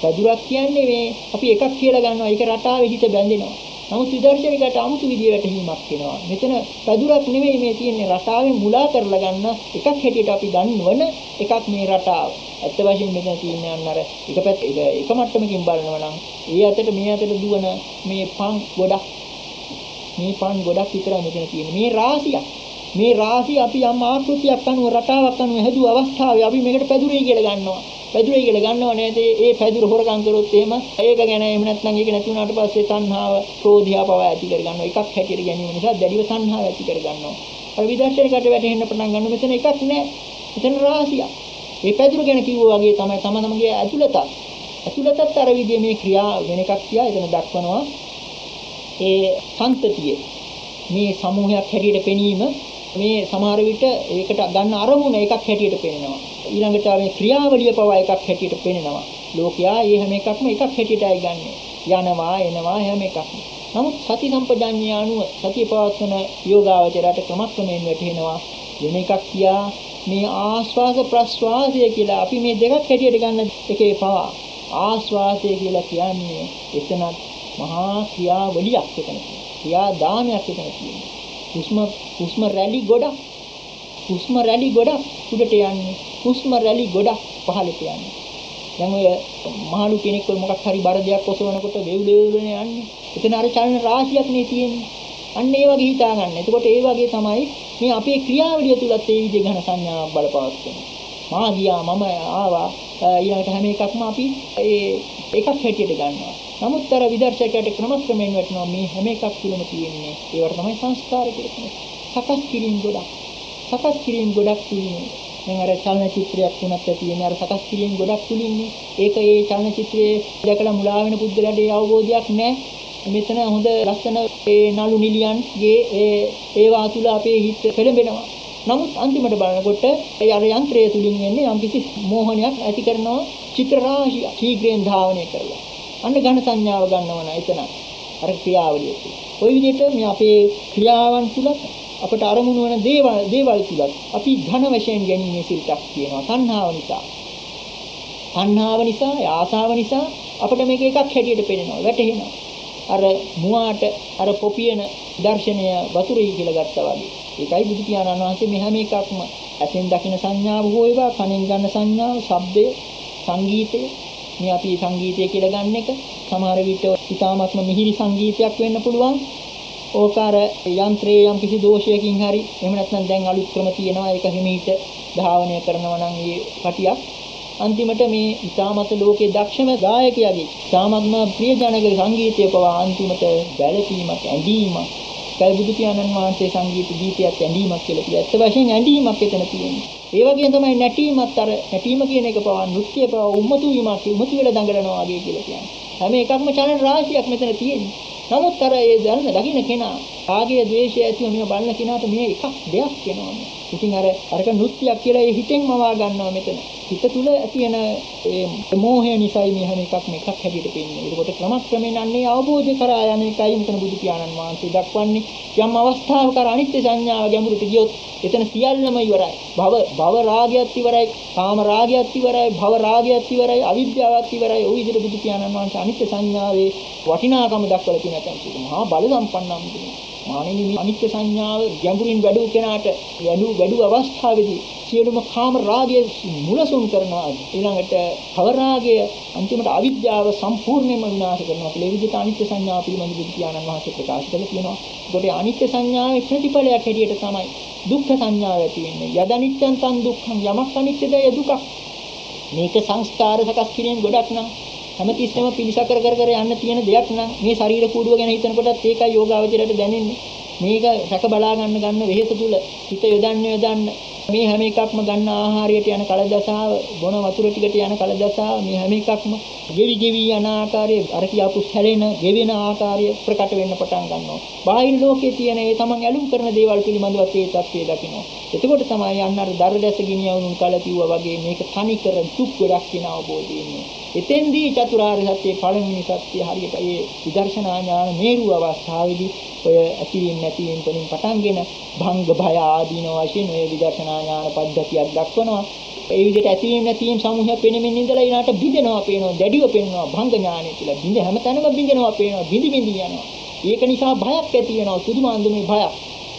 පැදුරක් කියන්නේ මේ අපි එකක් කියලා ගන්නවා. ඒක රටාවේ හිත බැඳෙනවා. නමුත් විදර්ශනයකට 아무තු විදිය වැටහීමක් වෙනවා. මෙතන පැදුරක් නෙවෙයි මේ තියෙන්නේ රටාවෙන් මුලා කරලා ගන්න එකක් හැටියට අපි ගන්නවන එකක් මේ රටාව. ඇත්ත වශයෙන්ම මෙතන තියෙන්නේ අන්න අර එක පැත්ත එක මට්ටමකින් බලනවා නම් ඒ අතට මේ අතට දුවන මේ පන් ගොඩක් මේ පන් ගොඩක් විතරයි මෙතන තියෙන්නේ. මේ රාශියක්. මේ රාශිය අපි යම් ආකෘතියක් අනුව රටාවක් අනුව හැදුව අවස්ථාවේ අපි මේකට පැදුරේ කියලා ගන්නවා. පැදුරේ කියලා ගන්නව නේද? ඒ පැදුර හොරගම් කරොත් එහෙම ඒක ගැන එහෙම නැත්නම් ඒක නැති වුණාට පස්සේ තණ්හාව, ක්‍රෝධය පව ඇති කර ගන්නවා. එකක් හැටියට ගැනීම නිසා දැඩිව තණ්හාව ඇති කර ගන්නවා. අර විදර්ශනයකට වැටෙන්න පටන් ගන්න මෙතන එකක් නෑ. මෙතන රාශියක්. මේ පැදුර ගැන කිව්වා වගේ තමයි තම තමගේ ඇතුළතත්. ඇතුළතත් අර විදිහේ මේ ක්‍රියා වෙන එකක් කියා එතන දක්වනවා. ඒ සම්තතිය මේ සමූහයක් හැටියට පෙනීම මේ සමහර විට ඒකට ගන්න අරමුණ එකක් හැටියට පෙනෙනවා. ඊළඟට මේ ක්‍රියාවලිය පවා එකක් හැටියට පෙනෙනවා. ලෝකයා මේ හැම එකක්ම එකක් හැටියටයි ගන්නෙ. යනවා එනවා හැම එකක්ම. නමුත් සති සම්පජාඤ්ඤය අනුව සතිය පවත්වන යෝගාවචරයට ක්‍රමක්‍රමයෙන් වැටෙනවා වෙන එකක් කියා මේ ආස්වාද ප්‍රස්වාසය කියලා අපි මේ දෙකක් හැටියට ගන්න එකේ පවා ආස්වාදය කියලා කියන්නේ එතනත් මහා ක්‍රියාවලියක් එතන ක්‍රියාදාමයක් එතන තියෙනවා. හුස්ම හුස්ම රැලි ගොඩක් හුස්ම රැලි ගොඩක් උඩට යන්නේ. හුස්ම රැලි ගොඩක් පහළට යන්නේ. දැන් ඔය මහලු කෙනෙක් ඔය මොකක් හරි බර දෙයක් ඔසවනකොට වෙවුලෙවුලනේ යන්නේ. එතන අර චලන රාශියක් නේ තියෙන්නේ. අන්න ඒ වගේ හිතා ගන්න. එතකොට ඒ වගේ තමයි මේ අපේ ක්‍රියාවලිය තුලත් ඒ විදිහ ඝන සංඥාවක් බලපවත්වනවා. මා ගියා මම ආවා ඊළඟට හැම එකක්ම අපි ඒ එකක් හැටියට ගන්නවා. නමුත් අර විදර්ශකයට ක්‍රමක්‍රමයෙන් වටනවා මේ හැම එකක් තුළම තියෙන්නේ ඒවට තමයි සංස්කාර කියලා කියන්නේ. සකස් කිරීම ගොඩක්. සකස් කිරීම ගොඩක් තියෙන්නේ. දැන් අර චලන චිත්‍රයක් තුනක් තියෙන්නේ අර සකස් කිරීම ගොඩක් තුලින්නේ. ඒක ඒ චලන චිත්‍රයේ දැකලා මුලා වෙන පුද්ගලයාට ඒ අවබෝධයක් නැහැ. මෙතන හොඳ ලස්සන ඒ නලු නිලියන්ගේ ඒ ඒවා තුල අපේ හිත පෙළඹෙනවා. නමුත් අන්තිමට බලනකොට ඒ අර යන්ත්‍රය තුලින් වෙන්නේ යම්කිසි මෝහනයක් ඇති කරනවා චිත්‍ර රාශිය ශීඝ්‍රයෙන් ධාවනය කරලා. අන්න ඝන සංඥාව ගන්නවන එතන. අර ක්‍රියාවලිය තුල. ওই විදිහට මේ අපේ ක්‍රියාවන් තුලත් අපට අරමුණු වන දේවල් දේවල් තුලත් අපි ඝන වශයෙන් ගැනීමේ සිල්ටක් තියෙනවා තණ්හාව නිසා. තණ්හාව නිසා, ආසාව නිසා අපිට මේක එකක් හැටියට පේනවා, වැටහෙනවා. අර මුවාට අර පොපියන දර්ශනය වතුරයි කියලා ගත්තා වගේ. ඒකයි බුදු පියාණන් වහන්සේ මේ හැම එකක්ම ඇසෙන් දකින සංඥාව හෝ ඒවා කනෙන් ගන්න සංඥාව, ශබ්දය, සංගීතය මේ අපි සංගීතය කියලා ගන්න එක සමහර විට ඉතාමත්ම මිහිරි සංගීතයක් වෙන්න පුළුවන්. ඕකාර යන්ත්‍රයේ යම් කිසි දෝෂයකින් හරි එහෙම නැත්නම් දැන් අලුත් ක්‍රම තියෙනවා ඒක හිමීට ධාවනය කරනවා නම් ඒ කටියක් අන්තිමට මේ ඉතාමත් ලෝකයේ දක්ෂම ගායකයාගේ ඉතාමත්ම ප්‍රියජනක සංගීතය පවා අන්තිමට බැලපීමක් ඇඳීමක් කල් බුදු පියාණන් වහන්සේ සංගීත ගීතයක් ඇඳීමක් කියලා කිව්වා. ඇත්ත වශයෙන්ම ඇඳීමක් එතන තියෙන්නේ. ඒ වගේම තමයි නැටීමත් අර නැටීම කියන එක පවා නෘත්‍ය පවා උම්මතු වීමක් උම්මතු වෙලා දඟලනවා වගේ කියලා කියන්නේ. හැම එකක්ම චලන රාශියක් මෙතන තියෙන්නේ. නමුත් අර ඒ ධර්ම දකින්න කෙනා ආගයේ ද්වේෂය ඇතිව මෙව බලන කෙනාට මේ එකක් දෙයක් වෙනවා. ඉතින් අර අරක නෘත්‍යයක් කියලා ඒ හිතෙන්ම වා ගන්නවා මෙතන. හිත තුල ඇති වෙන ඒ මෝහය නිසායි මේ හැම එකක්ම එකක් හැටියට පෙන්නේ. ඒකට ක්‍රමක්‍රමයෙන් අන්නේ අවබෝධය කරා යන එකයි මෙතන බුදු පියාණන් වහන්සේ දක්වන්නේ. යම් අවස්ථාවක අනිත්‍ය සංඥාව ගැඹුරට ගියොත් එතන සියල්ලම ඉවරයි. භව භව රාගයත් ඉවරයි, කාම රාගයත් ඉවරයි, භව රාගයත් ඉවරයි, අවිද්‍යාවත් ඉවරයි. ওই විදිහට බුදු පියාණන් වහන්සේ අනිත්‍ය සංඥාවේ වටිනාකම දක්වලා තියෙන තැන මහා බල සම්පන්නම් කියනවා. මානෙනි මේ අනිත්‍ය සංඥාව ගැඹුරින් වැඩි කෙනාට වැඩි වැඩි අවස්ථාවේදී සියලුම කාම රාගය මුලසුන් කරනවා ඊළඟට භව රාගය අන්තිමට අවිද්‍යාව සම්පූර්ණයෙන්ම විනාශ කරනවා කියලා ඒ විදිහට අනිත්‍ය සංඥාව පිළිබඳ බුදු පියාණන් වහන්සේ ප්‍රකාශ කරලා තියෙනවා. ඒකට අනිත්‍ය සංඥාවේ ප්‍රතිඵලයක් හැටියට තමයි දුක්ඛ සංඥාව ඇති වෙන්නේ. යද අනිත්‍යං තන් දුක්ඛං යමක් අනිත්‍යද ඒ දුකක්. මේක සංස්කාර සකස් කිරීම ගොඩක් නම් හැමතිස්සෙම පිළිසකර කර කර යන්න තියෙන දෙයක් නම් මේ ශරීර කූඩුව ගැන හිතනකොටත් ඒකයි යෝගාවචරයට දැනෙන්නේ. මේක රැක බලා ගන්න ගන්න වෙහෙස තුල හිත යොදන්න යොදන්න මේ හැම එකක්ම ගන්න ආහාරයට යන කලදසාව බොන වතුර ටිකට යන කලදසාව මේ හැම එකක්ම ගෙවි ගෙවි යන ආකාරයේ අර කියාපු හැලෙන ගෙවෙන ආකාරය ප්‍රකට වෙන්න පටන් ගන්නවා. බාහිර ලෝකයේ තියෙන ඒ තමන් ඇලුම් කරන දේවල් පිළිබඳව ඒ தත්ත්වය දකිනවා. එතකොට තමයි යන්න අර දරදැස ගිනියවුණු කල කිව්වා වගේ මේක තනි කර දුක් ගොඩක් කියන අවබෝධය එන්නේ. එතෙන්දී චතුරාර්ය සත්‍යයේ පළවෙනි සත්‍ය හරියට ඒ විදර්ශනා ඥාන මේරු අවස්ථාවේදී ඔය ඇතිවීම නැතිවීම වලින් පටන්ගෙන භංග භය ආදීන වශයෙන් ඔය විදර්ශනා ඥාන පද්ධතියක් දක්වනවා. ඒ විදිහට ඇතිවීම නැතිවීම සමූහයක් පෙනෙමින් ඉඳලා ඊනාට බිඳෙනවා පේනවා දැඩිව පෙනෙනවා භංග ඥානය කියලා. බිඳ හැමතැනම බිඳෙනවා පේනවා බිඳි බිඳි යනවා. ඒක නිසා භයක් ඇති වෙනවා සුදු මාන්දුමේ භයක්.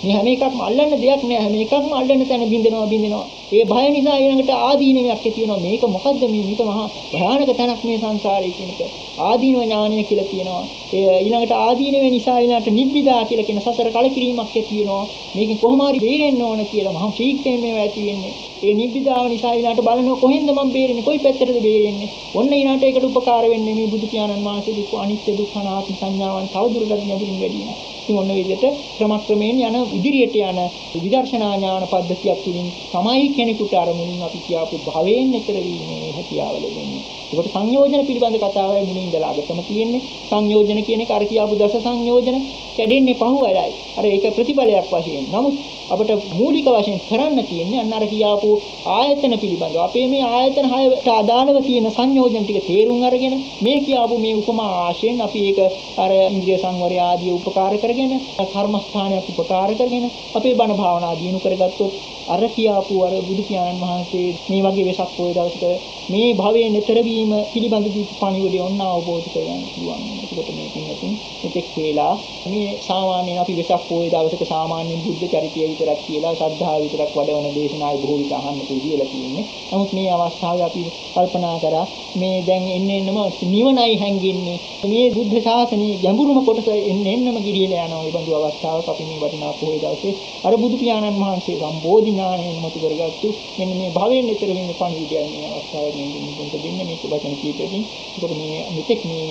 මේ හැම එකක්ම අල්ලන්න දෙයක් නෑ. හැම එකක්ම අල්ලන්න තැන බින්දෙනවා බින්දෙනවා ඒ භය නිසා ඊළඟට ආදීනමක් ඇති වෙනවා. මේක මොකද්ද මේ? මේක මහා භයානක තැනක් මේ සංසාරේ කියන එක. ආදීනව ඥානය කියලා කියනවා. ඒ ඊළඟට ආදීනව නිසා ඊළඟට නිබ්බිදා කියලා කියන සසර කලකිරීමක් ඇති වෙනවා. මේකෙන් කොහොම හරි බේරෙන්න ඕන කියලා මහා ශීක්‍රයෙන් මේවා ඇති වෙන්නේ. ඒ නිබ්බිදාව නිසා ඊළඟට බලනවා කොහෙන්ද මම බේරෙන්නේ? කොයි පැත්තටද බේරෙන්නේ? ඔන්න ඊළඟට ඒකට උපකාර වෙන්නේ මේ බුදු පියාණන් වහන්සේ දක්ව අනිත්‍ය දුක්ඛ අනාත්ම සංඥාවන් තවදුරටත් ගැඹුරින් වැඩි වෙනවා. ඉතින් ඔන්න විදිහට ක්‍රමක්‍රමයෙන් යන ඉදිරියට යන විදර්ශනා ඥාන පද්ධතියක් තුළින් තමයි කෙනෙකුට අරමුණින් අපි කියාපු භවයෙන් එතර වීමේ හැකියාව ලැබෙන්නේ. ඒකට සංයෝජන පිළිබඳ කතාවයි මුලින් ඉඳලා අගටම තියෙන්නේ. සංයෝජන කියන එක අර කියාපු දස සංයෝජන කැඩෙන්නේ පහුවලයි. අර ඒක ප්‍රතිඵලයක් වශයෙන්. නමුත් අපිට මූලික වශයෙන් කරන්න තියෙන්නේ අන්න අර කියාපු ආයතන පිළිබඳව. අපේ මේ ආයතන හයට අදාළව තියෙන සංයෝජන ටික තේරුම් අරගෙන මේ කියාපු මේ උපමා ආශයෙන් අපි ඒක අර ඉන්ද්‍රිය සංවරය ආදී උපකාර කරගෙන කර්මස්ථානයක් උපකාර කරගෙන අපේ බණ භාවනා දිනු කරගත්තොත් අර කියාපු අර බුදු පියාණන් වහන්සේ මේ වගේ වෙසක් පොය දවසක මේ භවයේ නිතර වීම පිළිබඳ දීපු පණිවිඩය ඔන්න අවබෝධ කරගන්න පුළුවන්. ඒකට මේ පින්වතුන් මෙතෙක් වේලා මේ සාමාන්‍යයෙන් අපි වෙසක් පොය දවසක සාමාන්‍යයෙන් බුද්ධ චරිතය විතරක් කියලා ශ්‍රද්ධාව විතරක් වඩවන දේශනායි බොහෝ විට අහන්න පුළුවිලා තියෙන්නේ. නමුත් මේ අවස්ථාවේ අපි කල්පනා කරා මේ දැන් එන්න එන්නම නිවනයි හැංගෙන්නේ. මේ බුද්ධ ශාසනයේ ගැඹුරුම කොටස එන්න එන්නම ගිරියලා යනවා. මේ බඳු අවස්ථාවක අපි මේ වටිනා පොය දවසේ අර බුදු පියාණන් වහන්සේ සම්බෝධි ඥානයෙන් මතු කරගත්තු මෙන්න මේ භවයෙන් ඊතර වෙන පණිවිඩයයි මේ අවස්ථාවේ මේ මුදුන්ට දෙන්නේ මේක වචන කීපකින්. ඒකට මේ මෙතෙක් මේ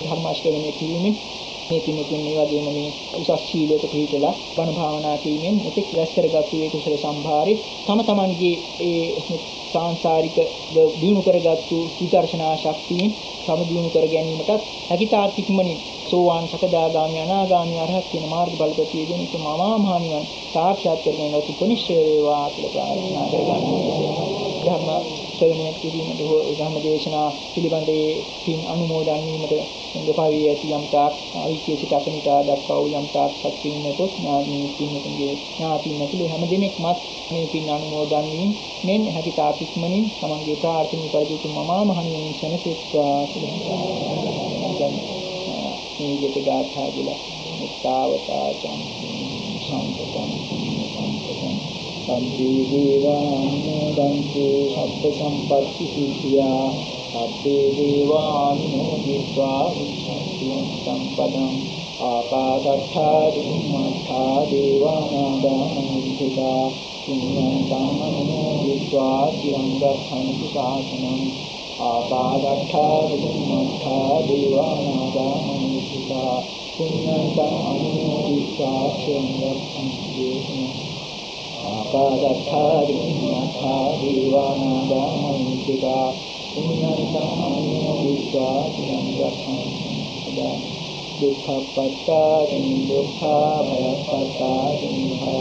ධර්මාශ්‍රවණය කිරීමෙන් මේ පින්තුන් මේ වගේම මේ උසස් ශීලයක පිළිපදලා බණ භාවනා කිරීමෙන් මෙතෙක් රැස් කරගත්තු ඒ කුසල සම්භාරේ තම තමන්ගේ ඒ සාංශාරික දිනු කරගත්තු විදර්ශනා ශක්තියෙන් තම දිනු කර ගැනීමටත් හැකිතාක් ඉක්මනින් සෝවාන් සකදාගාමි අනාගාමි අරහත් කියන මාර්ග බලපතිය දෙන එක මමා මහ නිවන් සාක්ෂාත් කරගෙන උපනිශ්‍රේ වේවා කියලා ප්‍රාර්ථනා කරගන්නවා. ධර්ම ශ්‍රවණය කිරීමට හෝ ධර්ම දේශනා පිළිබඳේ පින් අනුමෝදන් වීමට දෙපාවී ඇති යම් තාක් අවිච්ඡේ සිට අසනිතා දක්වා වූ යම් තාක් සත්‍යින්නතොත් ඥාති පින්නතුන්ගේ ඥාතින් ඇතුළේ හැම දිනෙකමත් මේ පින් අනුමෝදන් වීම මෙන් හැකි තාක් ඉක්මනින් තමන්ගේ ප්‍රාර්ථනීය පරිදි මමා මහණියන් සැනසෙත්වා කියලා මේ විදිහට ගාථා කියලා මුත්තාවතා සම්පතං සම්පතං සම්පී දේවානුමෝදන්තු සබ්බ සම්පත්ති සිද්ධියා සබ්බේ දේවානුමෝදිत्वा විච්ඡන්ති ආපාදත්තාදි මත්තා දේවානාදානං පුඤ්ඤං ධම්මං විස්වා චිරං රක්ඛන්තු සාසනං ආපාදත්තාදි මත්තා දේවානාදානං පුඤ්ඤං ධම්මං විස්වා චිරං රක්ඛන්තු ආපාදත්තාදි මත්තා දේවානාදානං පුඤ්ඤං ධම්මං විස්වා චිරං රක්ඛන්තු සාසනං දුක්ඛා භයපත්තා දින භය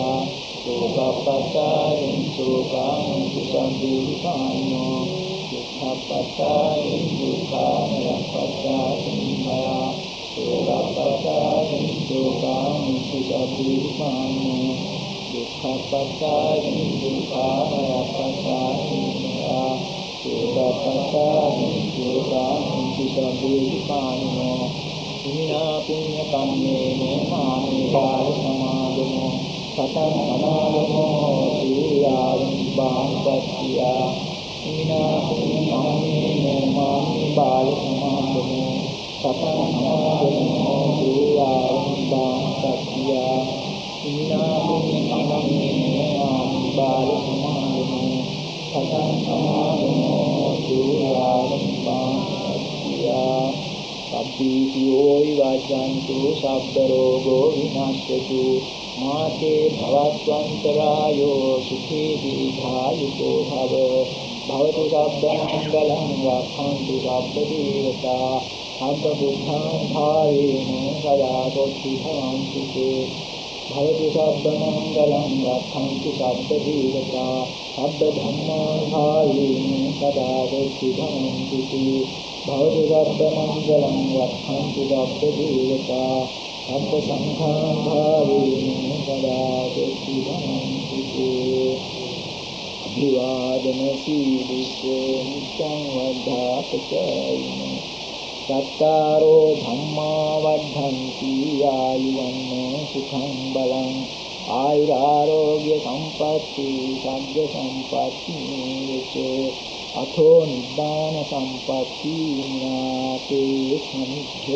සෝකපත්තා දින සෝකං සුසම්පීපානෝ දුක්ඛපත්තා දින දුක්ඛා භයපත්තා දින භය සෝකපත්තා දින සෝකං සුසම්පීපානෝ දුක්ඛපත්තානි දුක්ඛාරපත්තානි සෝතපත්තානි සෝතාන්ති සම්පේපානෝ පුඤ්ඤා පුඤ්ඤ කම්මේන මාමේ බාල සමාදමෝ සතං සමාදමෝ සීයාං බාහපත්තියා පුඤ්ඤා පුඤ්ඤ කම්මේන මාමේ බාල සමාදමෝ සතං සමාදමෝ සීයාං බාහපත්තියා ඉන්නා පුඤ්ඤ කම්මේ ආනිබාල සමාදමෝ සබ්බීතියෝ විවජ්ජන්තු සබ්බ රෝගෝ විනාශතු මාතේ භවත්වන්තරායෝ සුඛේ දීඝායුකෝ භව භවතු සබ්බ මංගලං රක්ඛන්තු සබ්බ දේවතා සබ්බ බුද්ධං භාවේන සදා තොත්ති භවන්තු භවතු සබ්බ මංගලං රක්ඛන්තු සබ්බ දීවතා සබ්බ ධම්මා භාවේන සදා දොස්සි භවන්තු භවතු සබ්බ මංගලං රක්ඛන්තු සබ්බ දීවතා සබ්බ සංඛා භාවේන සදා දොස්සි භවන්තු අභිවාදන සීලිස නිච්ඡං වද්ධාපචයිනෝ චත්තාරෝ ධම්මා වද්ධන්ති ආයුවන්නෝ සුඛං බලං ආයුරාරෝග්‍ය සම්පatti සග්ග සම්පatti වෙච අතෝ නිබ්බාන සම්පatti නාතේ සම්ච්ඡති